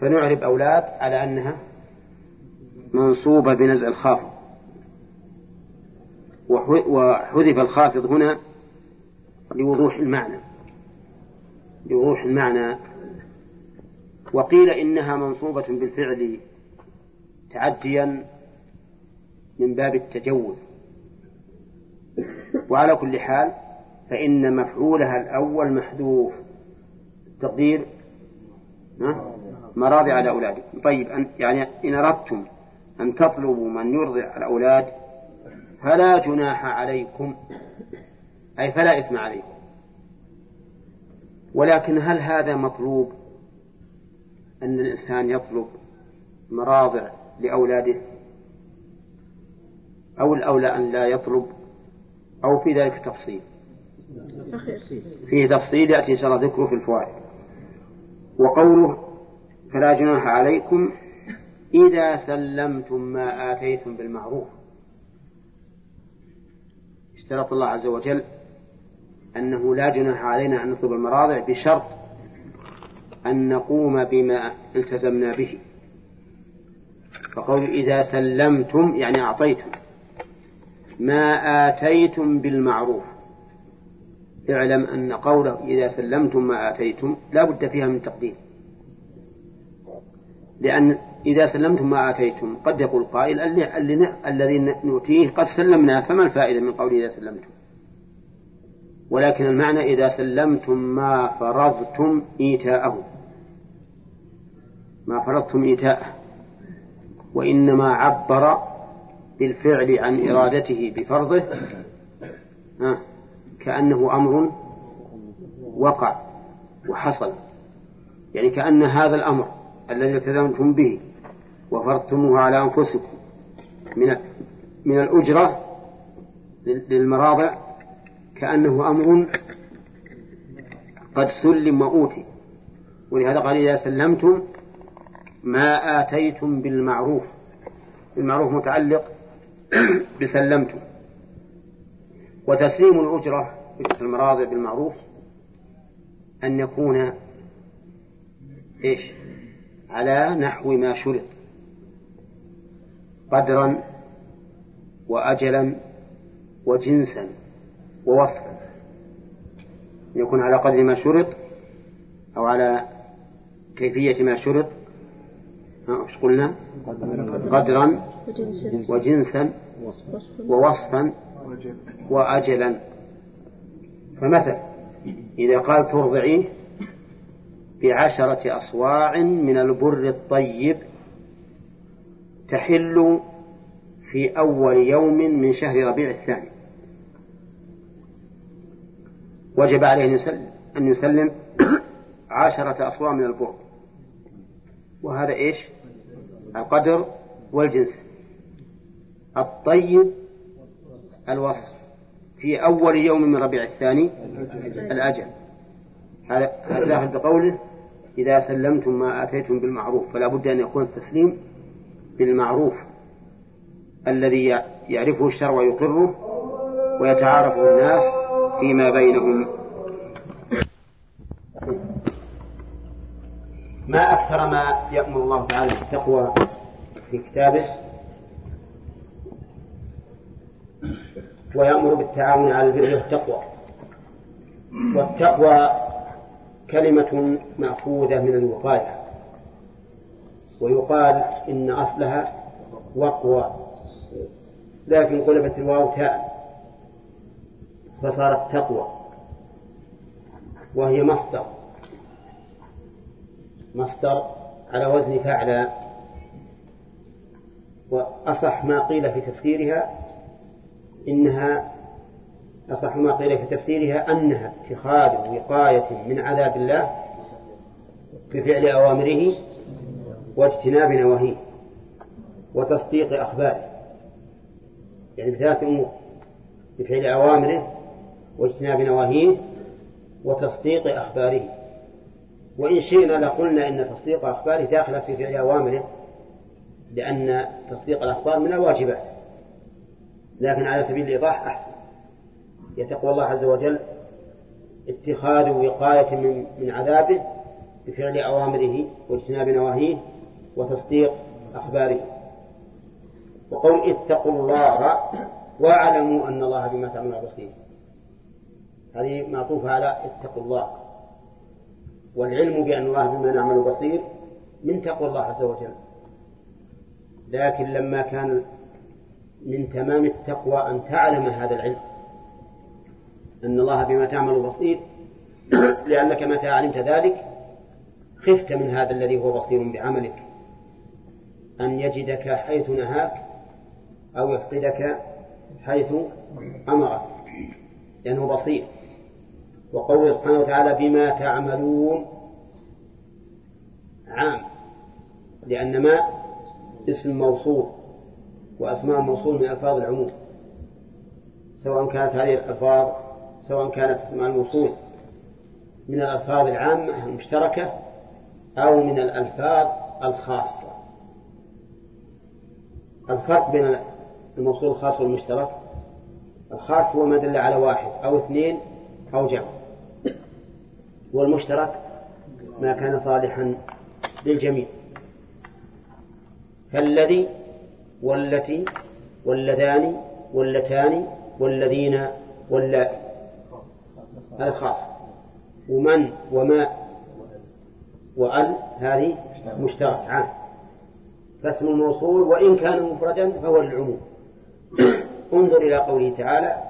فنعرب أولاد على أنها منصوبة بنزع الخافض. وحذف الخافض هنا لوضوح المعنى. لوضوح المعنى وقيل إنها منصوبة بالفعل تعديا من باب التجوز. وعلى كل حال فإن مفعولها الأول محذوف. التقدير مراضع على أولادكم طيب أن يعني إن أردتم أن تطلبوا من يرضع الأولاد فلا جناح عليكم. أي فلا إثم عليكم. ولكن هل هذا مطلوب؟ أن الإنسان يطلب مراضع لأولاده أو الأولى أن لا يطلب أو في ذلك تفصيل. فيه تفصيل يأتي إن شاء الله ذكره في الفوائد. وقوله فلا جناح عليكم إذا سلمتم ما آتيتم بالمعروف. اشترط الله عز وجل أنه لا جناح علينا أن نطلب المراضع بشرط أن نقوم بما التزمنا به. فقول إذا سلمتم يعني أعطيتم. ما آتيتم بالمعروف. اعلم أن قوله إذا سلمتم ما آتيتم لا بد فيها من تقديم. لأن إذا سلمتم ما آتيتم قد يقول قائل الذي نؤتيه قد سلمناه فما الفائدة من قول إذا سلمتم؟ ولكن المعنى إذا سلمتم ما فرضتم إيتاءه. ما فرضتم إيتاءه وإنما عبر بالفعل عن إرادته بفرضه كأنه أمر وقع وحصل. يعني كأن هذا الأمر الذي التزمتم به وفرضتموه على أنفسكم من من الأجرة للمراضع كأنه أمر قد سلم وأوتي. ولهذا قال إذا سلمتم ما آتيتم بالمعروف المعروف متعلق بسلمتم. وتسليم الأجرة المراضع بالمعروف أن يكون إيش؟ على نحو ما شرط. قدرا وأجلا وجنسا ووصفا. يكون على قدر ما شرط أو على كيفية ما شرط. إيش قلنا؟ قدرا وجنسا ووصفا وأجلا. فمثلا إذا قال ترضعيه بعشرة أصواع من البر الطيب تحل في أول يوم من شهر ربيع الثاني. وجب عليه أن يسلم, عشرة أصواع من البر. وهذا إيش؟ القدر والجنس. الطيب الوصف. في أول يوم من ربيع الثاني الأجل. هذا داخل بقوله إذا سلمتم ما آتيتم بالمعروف. فلا بد أن يكون التسليم بالمعروف الذي يعرفه الشرع ويقره ويتعارفه الناس فيما بينهم. ما أكثر ما يأمر الله تعالى بالتقوى في كتابه ويأمر بالتعاون على البر والتقوى. والتقوى كلمة مأخوذة من الوقاية. ويقال إن أصلها وقوى. لكن قلبت الواو تاء. فصارت تقوى. وهي مصدر. مصدر على وزن فعل وأصح ما قيل في تفسيرها إنها أصح ما قيل في تفسيرها أنها اتخاذ وقاية من عذاب الله بفعل أوامره واجتناب نواهيه وتصديق أخباره. يعني بثلاث أمور. بفعل أوامره واجتناب نواهيه وتصديق أخباره. وإن شئنا لقلنا إن تصديق أخباره داخلة في فعل أوامره لأن تصديق الأخبار من الواجبات. لكن على سبيل الإيضاح أحسن. يتقوى الله عز وجل اتخاذ وقاية من, من عذابه بفعل أوامره واجتناب نواهيه وتصديق أخباره وقول اتقوا الله واعلموا أن الله بما تعملون بصير. هذه معطوفة على اتقوا الله. والعلم بأن الله بما نعمل بصير من تقوى الله عز وجل. لكن لما كان من تمام التقوى أن تعلم هذا العلم أن الله بما تعمل بصير لأنك متى علمت ذلك؟ خفت من هذا الذي هو بصير بعملك. أن يجدك حيث نهاك أو يفقدك حيث أمرك. لأنه بصير. وقوله سبحانه وتعالى بما تعملون عام. لأن ما اسم موصول وأسماء الموصول من ألفاظ العموم. سواء كانت هذه الألفاظ سواء كانت اسماء الموصول من الألفاظ العامة المشتركة أو من الألفاظ الخاصة. الفرق بين الموصول الخاص والمشترك الخاص هو ما دل على واحد أو اثنين أو جمع. والمشترك ما كان صالحا للجميع. فالذي والتي واللذان واللتان والذين واللائي هذا خاص ومن وما وأل هذه مشترك عام. فاسم الموصول وإن كان مفردا فهو للعموم. انظر إلى قوله تعالى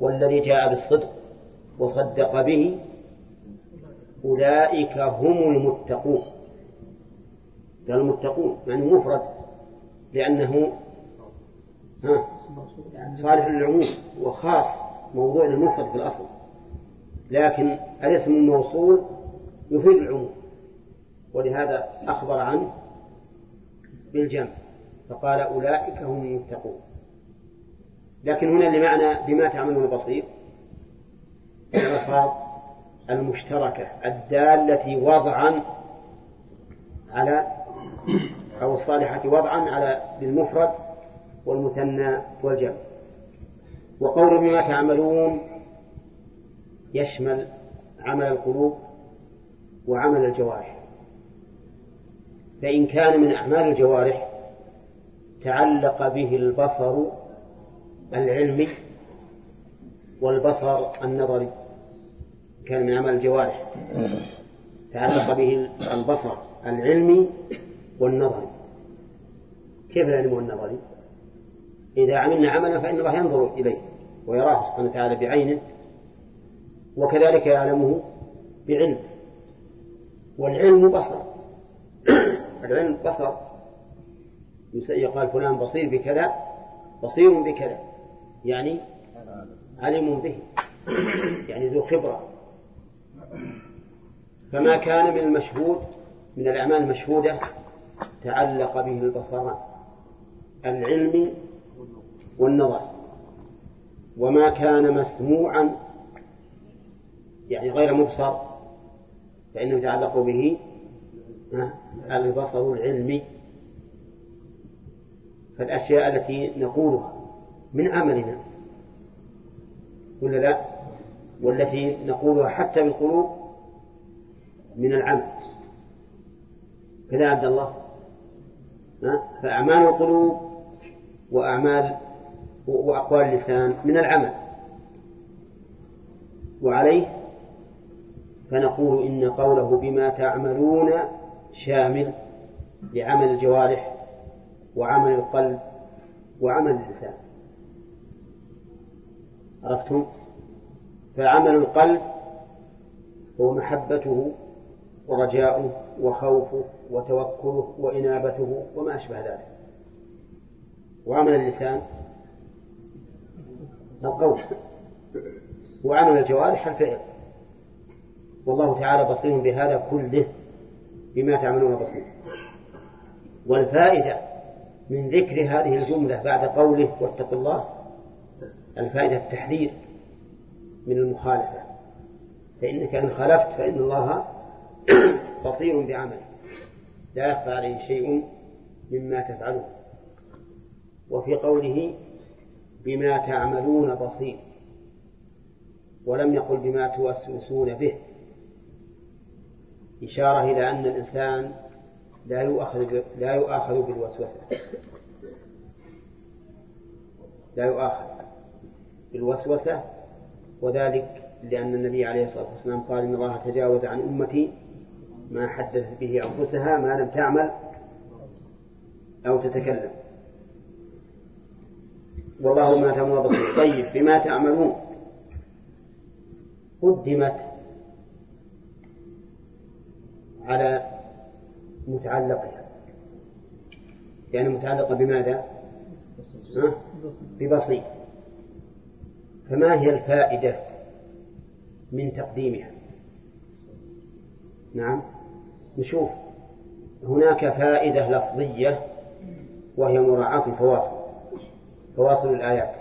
والذي جاء بالصدق وصدق به أولئك هم المتقون. قال المتقون يعني مفرد لأنه صالح للعموم وخاص موضوع المفرد في الأصل. لكن الاسم الموصول يفيد العموم. ولهذا أخبر عنه بالجمع فقال أولئك هم المتقون. لكن هنا لمعنى بما تعملون بصير الألفاظ المشتركة الدالة وضعا على أو الصالحة وضعا على للمفرد والمثنى والجمع. وقول بما تعملون يشمل عمل القلوب وعمل الجوارح. فإن كان من أعمال الجوارح تعلق به البصر العلمي والبصر النظري. كان من عمل الجوارح. تعلق به البصر العلمي والنظري. كيف العلم والنظري إذا عملنا عملا فإن الله ينظر إليه ويراه سبحانه وتعالى بعينه وكذلك يعلمه بعلم. والعلم بصر. العلم بصر. يقال فلان بصير بكذا بصير بكذا. يعني علم به. يعني ذو خبرة. فما كان من المشهود من الأعمال المشهودة تعلق به البصران العلم والنظر. وما كان مسموعا يعني غير مبصر فإنه يتعلق به البصر العلمي. فالأشياء التي نقولها من عملنا ولا لا؟ والتي نقولها حتى بالقلوب من العمل. كذا عبد الله. فأعمال القلوب وأعمال وأقوال اللسان من العمل. وعليه فنقول إن قوله بما تعملون شامل لعمل الجوارح وعمل القلب وعمل اللسان. عرفتم؟ فعمل القلب هو محبته ورجاؤه وخوفه وتوكله وإنابته وما أشبه ذلك. وعمل اللسان القول وعمل الجوارح الفعل. والله تعالى بصير بهذا كله بما تعملون بصير. والفائدة من ذكر هذه الجملة بعد قوله واتقوا الله الفائدة التحذير. من المخالفة. فإنك إن خالفت فإن الله بصير بعملك. لا يخفى عليه شيء مما تفعله. وفي قوله بما تعملون بصير. ولم يقل بما توسوسون به. إشارة إلى أن الإنسان لا يؤاخذ لا يؤاخذ بالوسوسة. لا يؤاخذ بالوسوسة وذلك لأن النبي عليه الصلاة والسلام قال إن الله تجاوز عن أمتي ما حدثت به أنفسها ما لم تعمل أو تتكلم. والله ما تعملون بصير. طيب بما تعملون قدمت على متعلقها. يعني متعلقة بماذا؟ ببسيط فما هي الفائدة من تقديمها؟ نعم. نشوف. هناك فائدة لفظية وهي مراعاة الفواصل فواصل الآيات.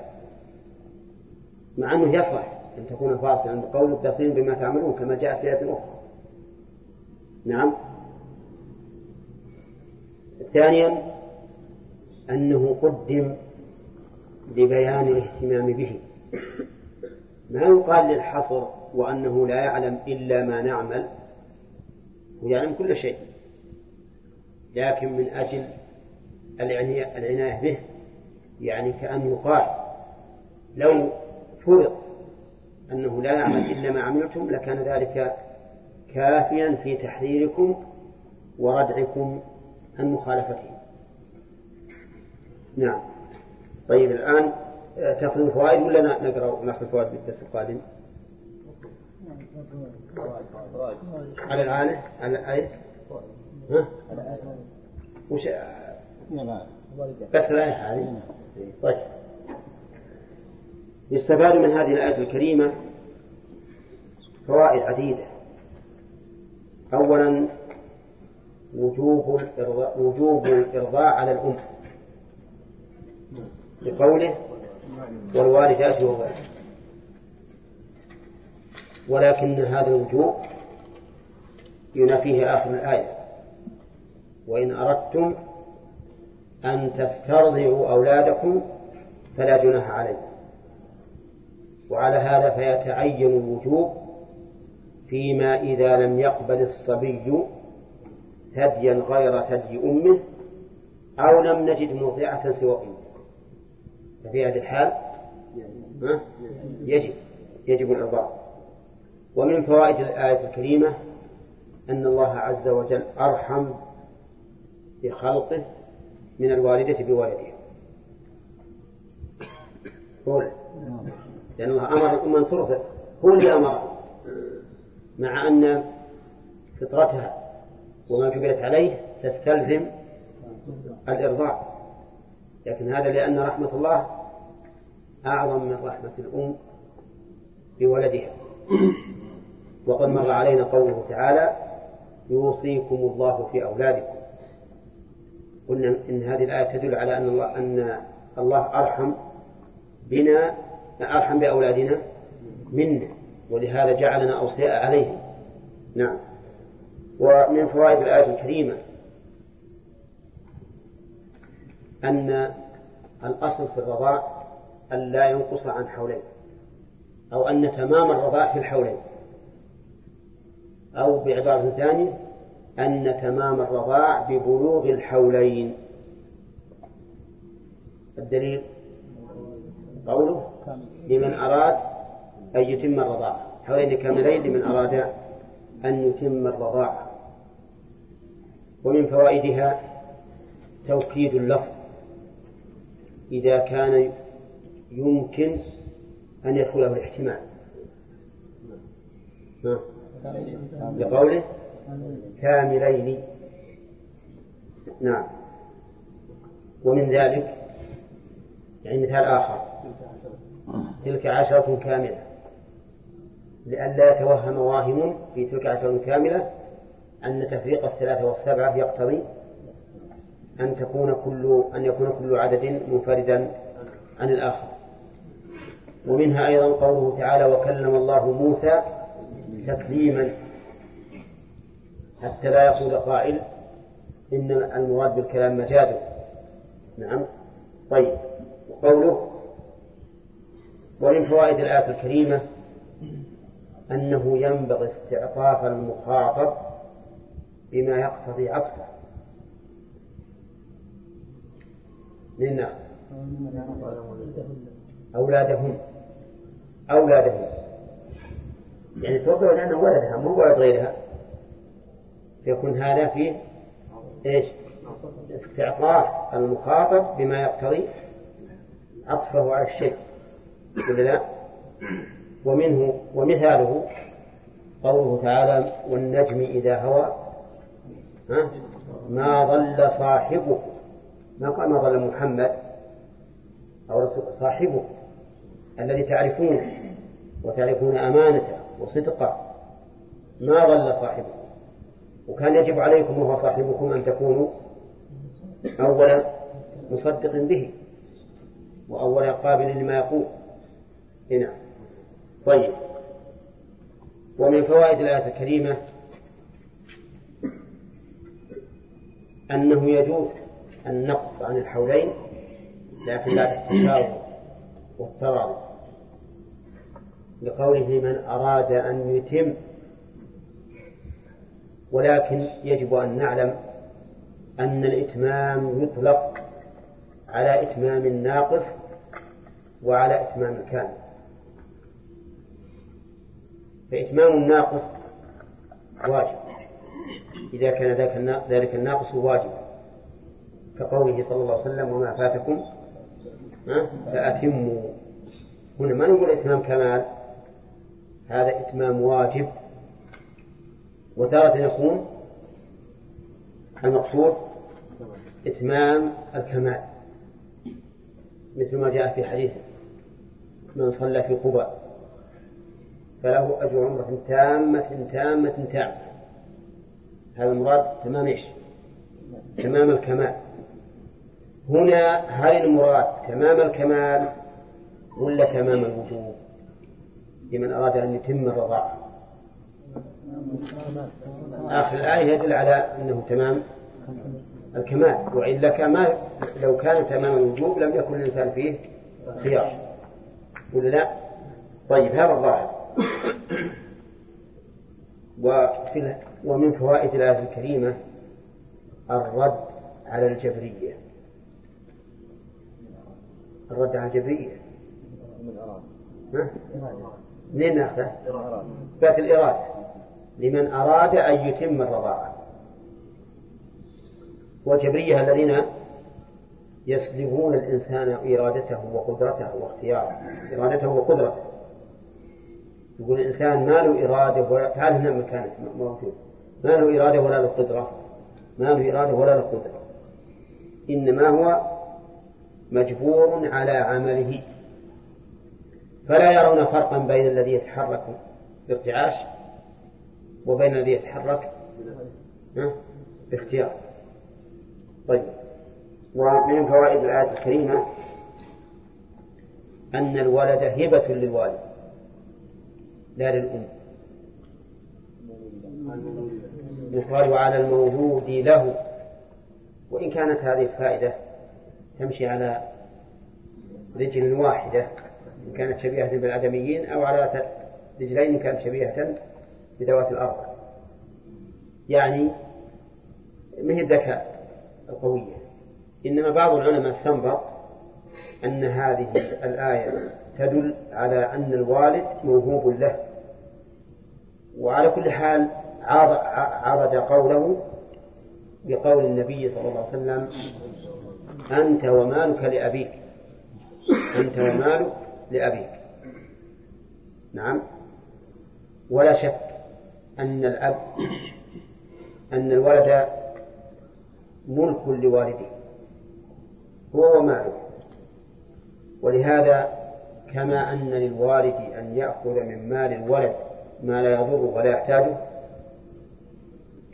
مع أنه يصح أن تكون فاصلا بقول بصير بما تعملون كما جاء في آية أخرى. نعم. ثانيا أنه قدم لبيان الاهتمام به. ما يقال للحصر وأنه لا يعلم إلا ما نعمل؟ هو يعلم كل شيء لكن من أجل العناية به يعني كأن يقال لو فرض أنه لا يعمل إلا ما عملتم لكان ذلك كافيا في تحذيركم وردعكم عن مخالفته نعم. طيب الآن آه، تأخذ الفوائد ولا نقرأ نأخذ الفوائد بالدرس القادم؟ على الآلة؟ على الآية؟ ها؟ وش بس الآية هذه طيب. يستفاد من هذه الآية الكريمة فوائد عديدة. أولا وجوب الإرضاء وجوب الإرضاء على الأم. بقوله والوالدات والوالد ولكن هذا الوجوب ينافيه آخر الآية. وإن أردتم أن تسترضعوا أولادكم فلا جناح عليكم. وعلى هذا فيتعين الوجوب فيما إذا لم يقبل الصبي ثديا غير ثدي أمه أو لم نجد مرضعة سوى أمه. ففي هذه الحال يجب يجب الإرضاع ومن فوائد الآية الكريمة أن الله عز وجل أرحم بخلقه من الوالدة بولدها قول. لأن الله أمر الأمة أن ترضع هو اللي أمر مع أن فطرتها وما جبلت عليه تستلزم الإرضاع لكن هذا لأن رحمة الله أعظم من رحمة الأم بولدها وقد مر علينا قوله تعالى يوصيكم الله في أولادكم. قلنا إن هذه الآية تدل على أن الله أن الله أرحم بنا أرحم بأولادنا منا ولهذا جعلنا أوصياء عليهم. نعم. ومن فوائد الآية الكريمة أن الأصل في الرضاع أن لا ينقص عن حولين أو أن تمام الرضاع في الحولين أو بعبارة ثانية أن تمام الرضاع ببلوغ الحولين. الدليل؟ قوله لمن أراد أن يتم الرضاعة حولين كاملين لمن أراد أن يتم الرضاعة ومن فوائدها توكيد اللفظ. إذا كان يمكن أن يدخله الاحتمال. لقوله كاملين. نعم. ومن ذلك يعني مثال آخر. تلك عشرة كاملة. لئلا يتوهم واهم في تلك عشرة كاملة أن تفريق الثلاثة والسبعة يقتضي أن تكون كل أن يكون كل عدد منفردا عن الآخر. ومنها أيضا قوله تعالى وكلم الله موسى تكليما. حتى لا يقول قائل إن المراد بالكلام مجازا نعم. طيب. وقوله ومن فوائد الآية الكريمة أنه ينبغي استعطاف المخاطب بما يقتضي عطفه. لنا أولادهم أولادهم يعني توقع لأنه ولدها مو ولد غيرها فيكون هذا فيه إيش؟ استعطاف المخاطب بما يقتضي عطفه على الشيء ولا لا؟ ومنه ومثاله قوله تعالى والنجم إذا هوى ها؟ ما ضل صاحبه ما قال ما ضل محمد أو رسول صاحبه الذي تعرفونه وتعرفون أمانته وصدقه ما ضل صاحبه. وكان يجب عليكم وهو صاحبكم أن تكونوا أولا مصدق به وأولا قابل لما يقول. هنا. طيب. ومن فوائد الآية الكريمة أنه يجوز النقص عن الحولين لكن لا التشاور والتراضي لقوله من أراد أن يتم ولكن يجب أن نعلم أن الإتمام يطلق على إتمام الناقص وعلى إتمام الكامل فإتمام الناقص واجب. إذا كان ذلك الناقص واجبا كقوله صلى الله عليه وسلم وما فاتكم فأتموا. هنا ما نقول إتمام كمال هذا إتمام واجب. وتارة يكون المقصود إتمام الكمال. مثل ما جاء في حديث من صلى في قباء فله أجر عمرة تامة تامة تامة هذا المراد تمام إيش؟ تمام الكمال. هنا هل المراد تمام الكمال ولا تمام الوجوب؟ لمن أراد أن يتم الرضاعة آخر الآية يدل على أنه تمام الكمال. وإلا كما لو كان تمام الوجوب لم يكن الإنسان فيه خيار. ولا لا؟ طيب هذا الظاهر. ومن فوائد الآية الكريمة الرد على الجبرية. الرد على الجبرية من أراد منين ناخذه؟ إثبات الإرادة لمن أراد أن يتم الرضاعة. والجبرية الذين يسلبون الإنسان إرادته وقدرته واختياره. إرادته وقدرته. يقول الإنسان ما له إرادة ولا تعال هنا مكانك موجود ما له إرادة ولا له قدرة. ما له إرادة ولا له قدرة. إنما هو مجبور على عمله. فلا يرون فرقا بين الذي يتحرك بارتعاش وبين الذي يتحرك باختيار. طيب. ومن فوائد الآية الكريمة أن الولد هبة للوالد لا للأم. يقال وعلى المولود له وإن كانت هذه الفائدة تمشي على رجل واحدة إن كانت شبيهة بالآدميين أو على رجلين إن كانت شبيهة بذوات الأرض. يعني ما هي الذكاء القوية؟ إنما بعض العلماء استنبط أن هذه الآية تدل على أن الوالد موهوب له. وعلى كل حال عرض قوله بقول النبي صلى الله عليه وسلم أنت ومالك لأبيك. أنت ومالك لأبيك. نعم. ولا شك أن الأب أن الولد ملك لوالده هو وماله. ولهذا كما أن للوالد أن يأخذ من مال الولد ما لا يضر ولا يحتاجه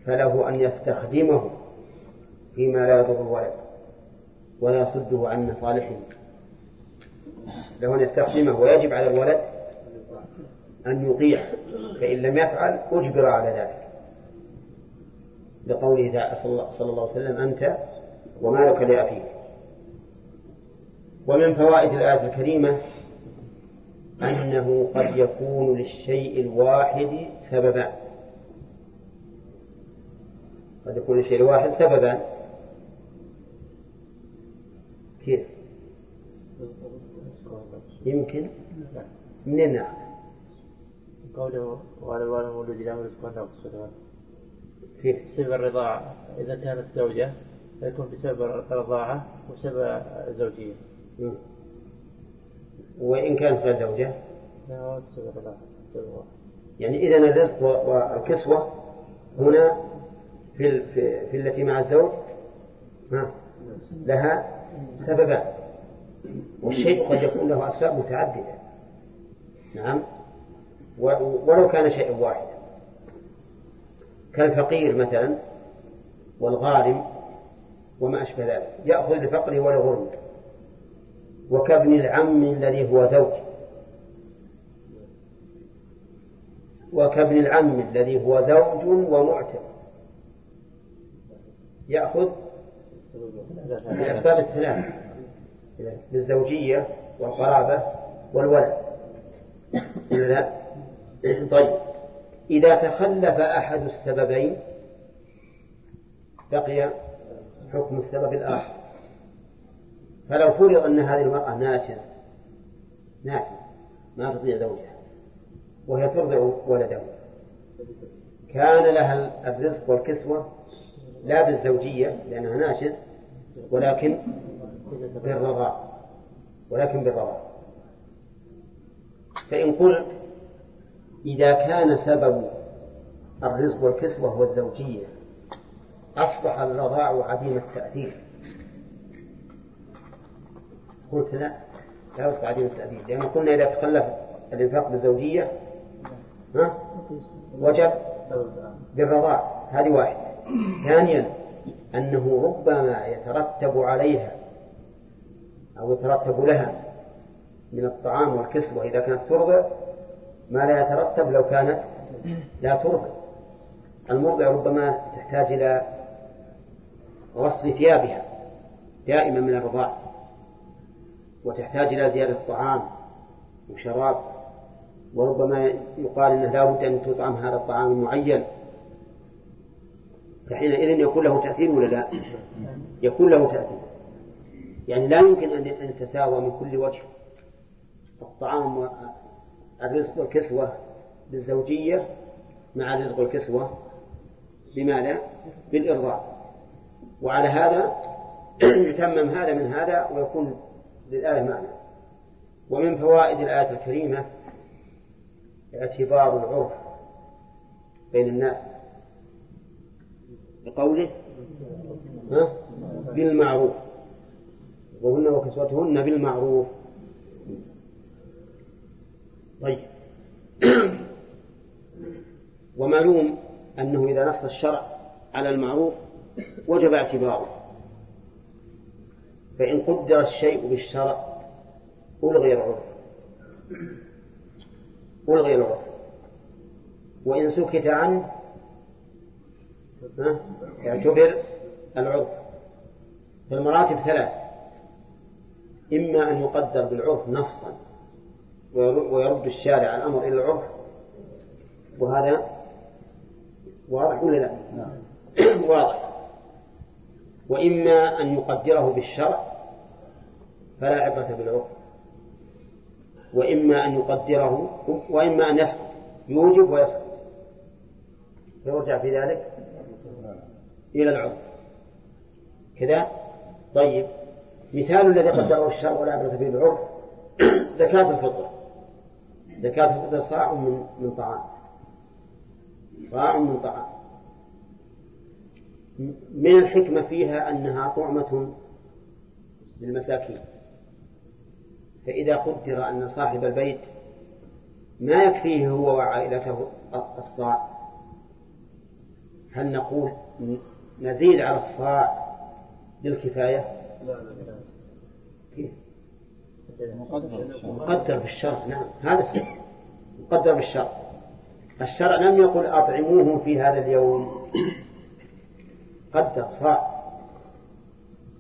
فله أن يستخدمه فيما لا يضر الولد. ولا يصده عن مصالحه له أن يستخدمه ويجب على الولد أن يطيع فإن لم يفعل أجبر على ذلك. لقوله صلى الله عليه وسلم أنت ومالك لأخيك. ومن فوائد الآية الكريمة أنه قد يكون للشيء الواحد سببان قد يكون للشيء الواحد سببان كيف؟ يمكن منين نعم؟ قوله وعلى الوالد المولود له رزقا ناقصا كيف؟ سبب الرضاعة إذا كانت زوجة فيكون بسبب الرضاعة وسبب الزوجية. وإن كانت غير زوجة؟ يعني إذا الرزق والكسوة هنا في, في, في التي مع الزوج لها سببان والشيء قد يكون له أسباب متعددة. نعم. ولو كان شيئا واحدا. كالفقير مثلا والغارم وما أشبه ذلك. يأخذ لفقره ولا غرم وكابن العم الذي هو زوج. وكابن العم الذي هو زوج ومعتق. يأخذ الأسباب الثلاث بالزوجية والقرابة والولد. لا طيب. إذا تخلف أحد السببين بقي حكم السبب الآخر. فلو فرض أن هذه المرأة ناشزة ناشزة ما تطيع زوجها وهي ترضع ولده كان لها الرزق والكسوة لا بالزوجية لأنها ناشز ولكن بالرضاع ولكن بالرضاع. فإن قلت إذا كان سبب الرزق والكسوة هو الزوجية أصبح الرضاع عديم التأثير. قلت لا لا يصبح عديم التأثير لأن قلنا إذا تخلف الإنفاق بالزوجية ها؟ وجب بالرضاع هذه واحدة. ثانيا أنه ربما يترتب عليها أو يترتب لها من الطعام والكسوة إذا كانت ترضع ما لا يترتب لو كانت لا ترضع. المرضع ربما تحتاج إلى غسل ثيابها دائما من الرضاع وتحتاج إلى زيادة طعام وشراب وربما يقال إنه لا بد أن تطعم هذا الطعام المعين. فحينئذ يكون له تأثير ولا لا؟ يكون له تأثير. يعني لا يمكن أن يتساوى من كل وجه. الطعام والرزق والكسوة بالزوجية مع الرزق والكسوة بماذا؟ بالإرضاء. وعلى هذا يتمم هذا من هذا ويكون للآية معنى. ومن فوائد الآية الكريمة اعتبار العرف بين الناس. بقوله؟ بالمعروف. وهن وكسوتهن بالمعروف. طيب. ومعلوم أنه إذا نص الشرع على المعروف وجب اعتباره. فإن قدر الشيء بالشرع ألغي العرف ألغي العرف وإن سكت عنه اعتبر العرف. فالمراتب ثلاث. إما أن يقدر بالعرف نصا ويرد الشارع الأمر إلى العرف. وهذا واضح ولا لا؟ نعم. واضح. وإما أن يقدره بالشرع فلا عبرة بالعرف. وإما أن يقدره وإما أن يسقط. يوجب ويسقط. يرجع في ذلك. إلى العرف كذا؟ طيب. مثال الذي قدره الشرع ولا عبرة به بالعرف زكاة الفطر زكاة الفطر صاع من من طعام. صاع من طعام. من الحكمة فيها أنها طعمة للمساكين. فإذا قدر أن صاحب البيت ما يكفيه هو وعائلته الصاع هل نقول نزيد على الصاع للكفاية كيف؟ مقدر بالشرع نعم هذا السبب. مقدر بالشرع. الشرع لم يقل أطعموهم في هذا اليوم. قدر صاع.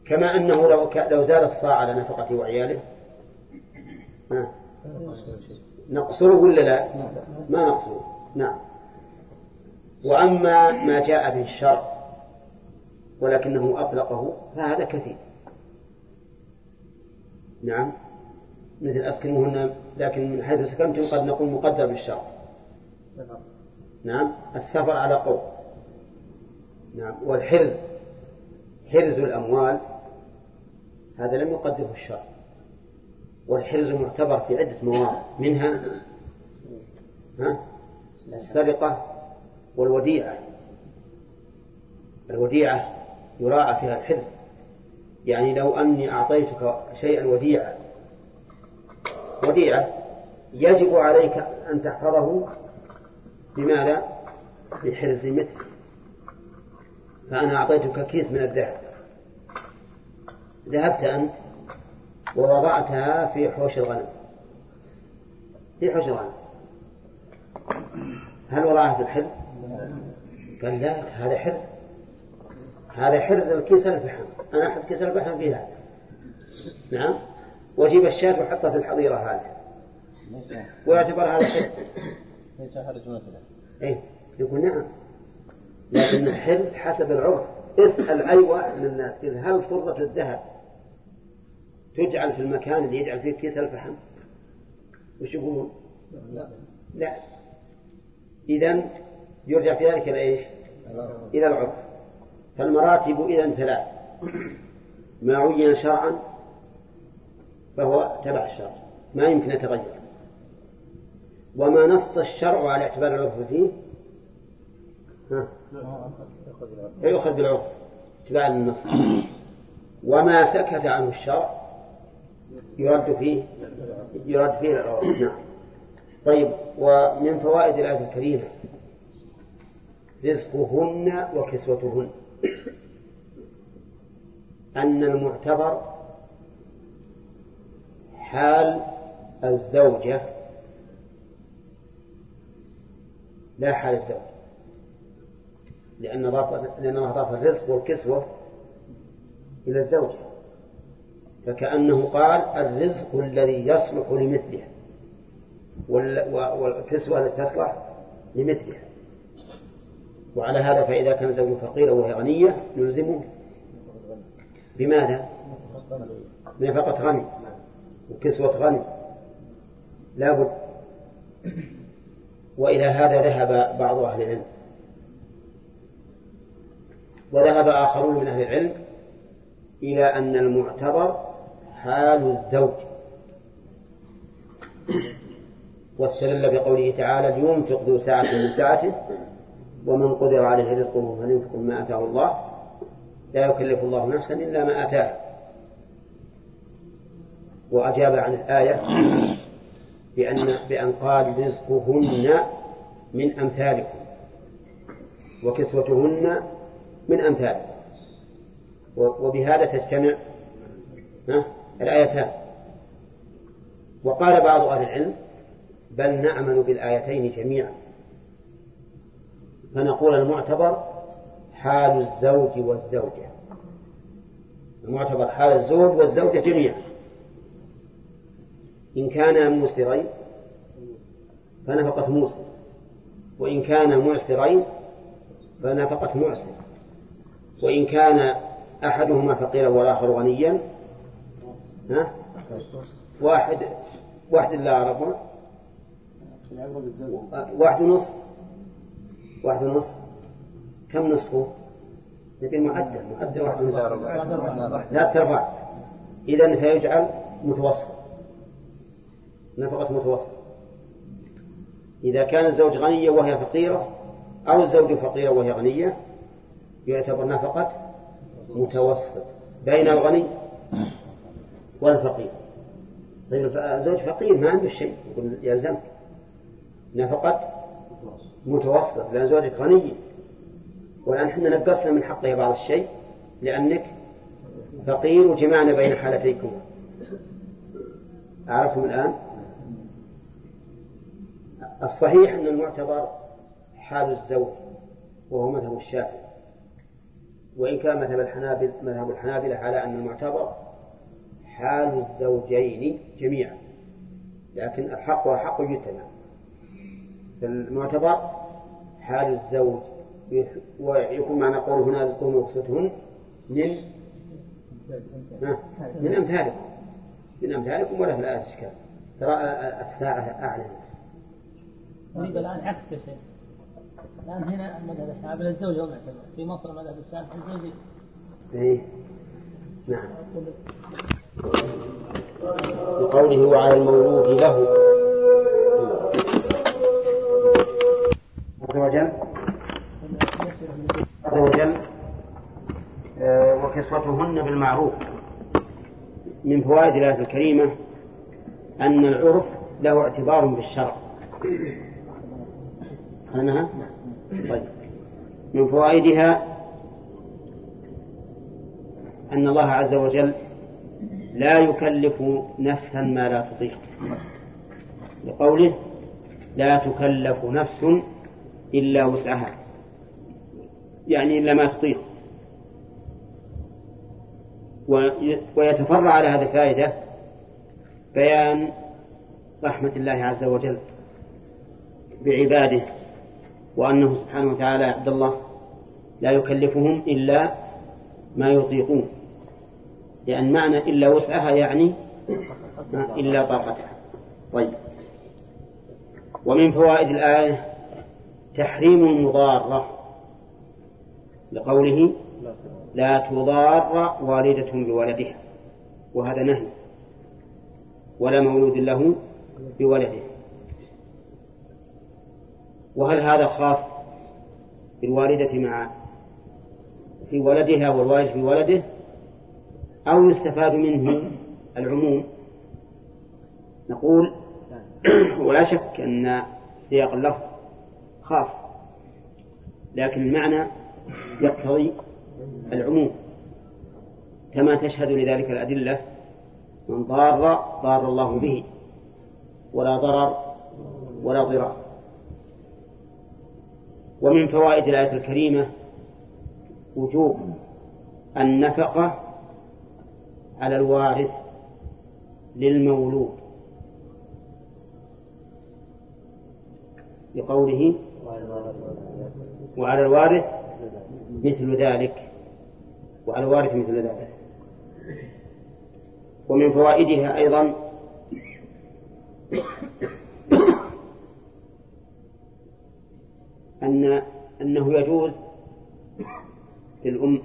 كما أنه لو لو زاد الصاع على نفقته وعياله. نقصره ولا لا. ما نقصره. نعم. وأما ما جاء به الشرع ولكنه أطلقه فهذا كثير. نعم. مثل أسكنوهن لكن من حيث سكنتم قد نقول مقدر بالشرع. نعم. السفر على قول نعم. والحرز حرز الأموال هذا لم يقدره الشرع. والحرز معتبر في عدة مواضع. منها ها؟ السرقة والوديعة. الوديعة يراعى فيها الحرز يعني لو أني أعطيتك شيئا وديعة. وديعة يجب عليك أن تحفظه. بماذا؟ بحرز مثل. فأنا أعطيتك كيس من الذهب. ذهبت أنت ووضعتها في حوش الغنم. في حوش الغنم. هل وضعها في الحرز؟ قال لا هذا حرز. هذا حرز الكيس الفحم. أنا أحط كيس الفحم فيها. نعم؟ وأجيب الشاة وحطها في الحظيرة هذه. ويعتبر هذا حرز. ليس حرز مثلا. إيه يقول نعم. لكن الحرز حسب العرف. اسأل أي واحد من الناس. هل صرة الذهب تجعل في المكان اللي يجعل فيه كيس الفحم؟ وش يقولون؟ لا. لا. إذا يرجع في ذلك إلى إيش؟ إلى العرف. فالمراتب إذا ثلاث. ما عين شرعا فهو تبع الشرع. ما يمكن يتغير. وما نص الشرع على اعتبار العرف فيه؟ ها؟ فيؤخذ بالعرف اتباعا للنص وما سكت عنه الشرع يرد فيه يرد فيه العرف. نعم. طيب ومن فوائد الآية الكريمة رزقهن وكسوتهن. أن المعتبر حال الزوجة لا حال الزوج. لأن لأن الله أضاف الرزق والكسوة إلى الزوجة فكأنه قال الرزق الذي يصلح لمثله والكسوة التي تصلح لمثلها وعلى هذا فإذا كان زوج فقيرا وهي غنية نلزمه بماذا؟ نفقة غني. وكسوة غني. لابد وإلى هذا ذهب بعض أهل العلم. وذهب آخرون من أهل العلم إلى أن المعتبر حال الزوج. واستدل بقوله تعالى لينفق ذو سعة من سعته ومن قدر عليه رزقه فلينفق ما آتاه الله. لا يكلف الله نفسا إلا ما آتاه وأجاب عن الآية بأن بأن قال رزقهن من أمثالكم. وكسوتهن من أمثالكم. وبهذا تجتمع الآيتان. وقال بعض أهل العلم بل نعمل بالآيتين جميعا. فنقول المعتبر حال الزوج والزوجة. المعتبر حال الزوج والزوجة جميعا. إن كانا موسرين فنفقة موسر. وإن كانا معسرين فنفقة معسر. وإن كان أحدهما فقيرا والآخر غنيا ها؟ واحد واحد لا ربع. واحد ونص واحد ونص كم نصفه؟ نبي معدل معدل واحد ونص لا تربع إذا فيجعل متوسط. نفقة متوسط. إذا كان الزوج غنيا وهي فقيرة أو الزوج فقيرة وهي غنية يعتبر نفقة متوسط بين الغني والفقير. طيب الزوج فقير ما عنده شيء يقول يلزمك. نفقة متوسط لأن زوجك غني. والآن إحنا نقصنا من حقه بعض الشيء لأنك فقير وجمعنا بين حالتيكم أعرفتم الآن؟ الصحيح أن المعتبر حال الزوج وهو مذهب الشافعي. وإن كان مذهب الحنابل مذهب الحنابلة على أن المعتبر حال الزوجين جميعا. لكن الحق وحق يجتمع المعتبر حال الزوج ويكون معنى قوله هنا رزقهن وكسوتهن من من أمثالكم. من أمثالكم ولا في الآية إشكال؟ ترى الساعة أعلى. نريد الآن عكس يا شيخ. الآن هنا مذهب الحنابلة الزوج هو معتبر في مصر مذهب الشافعي الزوج إيه. نعم. بقوله وعلى المولود له. عز وجل عز وجل وكسوتهن بالمعروف. من فوائد الآية الكريمة أن العرف له اعتبار بالشرع. أنها؟ طيب. من فوائدها أن الله عز وجل لا يكلف نفسا ما لا تطيق. لقوله لا تكلف نفس إلا وسعها. يعني إلا ما تطيق. ويتفرع على هذه الفائدة بيان رحمة الله عز وجل بعباده وأنه سبحانه وتعالى عبد الله لا يكلفهم إلا ما يطيقون. لأن معنى إلا وسعها يعني إلا طاقتها. طيب. ومن فوائد الآية تحريم المضارة لقوله لا تضار والدة بولدها وهذا نهي ولا مولود له بولده. وهل هذا خاص بالوالدة مع في ولدها والوالد في ولده أو يستفاد منه العموم؟ نقول ولا شك أن سياق اللفظ خاص لكن المعنى يقتضي العموم. كما تشهد لذلك الأدلة من ضار ضار الله به ولا ضرر ولا ضرار. ومن فوائد الآية الكريمة وجوب النفقة على الوارث للمولود بقوله وعلى الوارث مثل ذلك. وعلى الوارث مثل ذلك. ومن فوائدها أيضا أن أنه يجوز للأم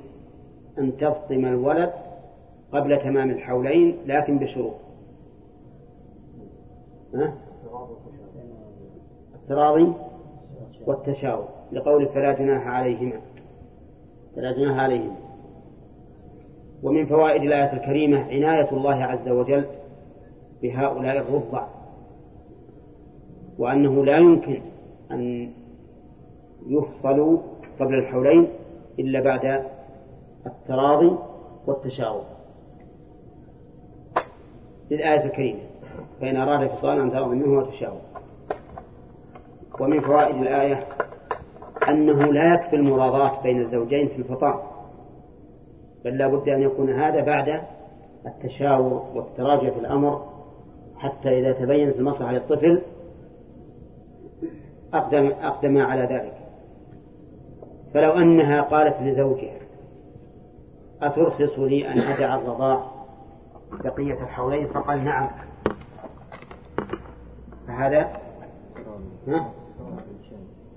أن تفطم الولد قبل تمام الحولين لكن بشروط. التراضي. والتشاور لقول فلا جناح عليهما. فلا جناح عليهما. ومن فوائد الآية الكريمة عناية الله عز وجل بهؤلاء الرضع وأنه لا يمكن أن يفصلوا قبل الحولين إلا بعد التراضي والتشاور للآية الكريمة فإن أراد فصالا أن تراضي منه وتشاور ومن فوائد الآية أنه لا يكفي المراضاة بين الزوجين في الفطام بل لا بد أن يكون هذا بعد التشاور والتراجع في الأمر حتى إذا تبينت المصلحة للطفل أقدم أقدم على ذلك. فلو أنها قالت لزوجها أترخص لي أن أدع الرضاع بقية الحولين؟ فقال نعم. فهذا؟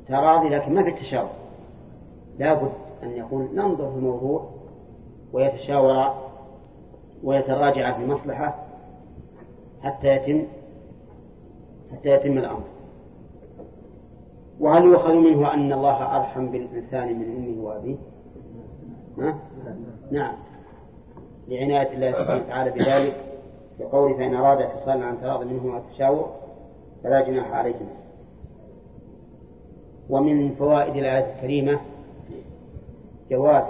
تراضي لكن ما في التشاور لابد أن يقول ننظر في الموضوع ويتشاور ويتراجع في المصلحة حتى يتم حتى يتم الأمر وهل يؤخذ منه أن الله أرحم بالإنسان من أمه وأبيه؟ ها؟ نعم لعناية الله سبحانه وتعالى بذلك بقوله فإن أراد اتصالا عن تراض منه والتشاور فلا جناح عليهما ومن فوائد الآية الكريمة جواز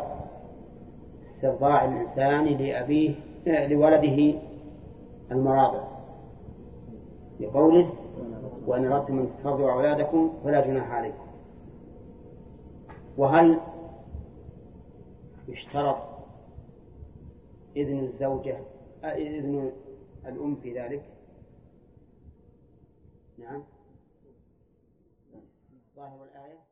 استرضاع الإنسان لأبيه لولده المراضع بقوله وإن أردتم أن تسترضعوا أولادكم فلا جناح عليكم. وهل يشترط إذن الزوجة إذن الأم في ذلك؟ نعم. ظاهر الآية.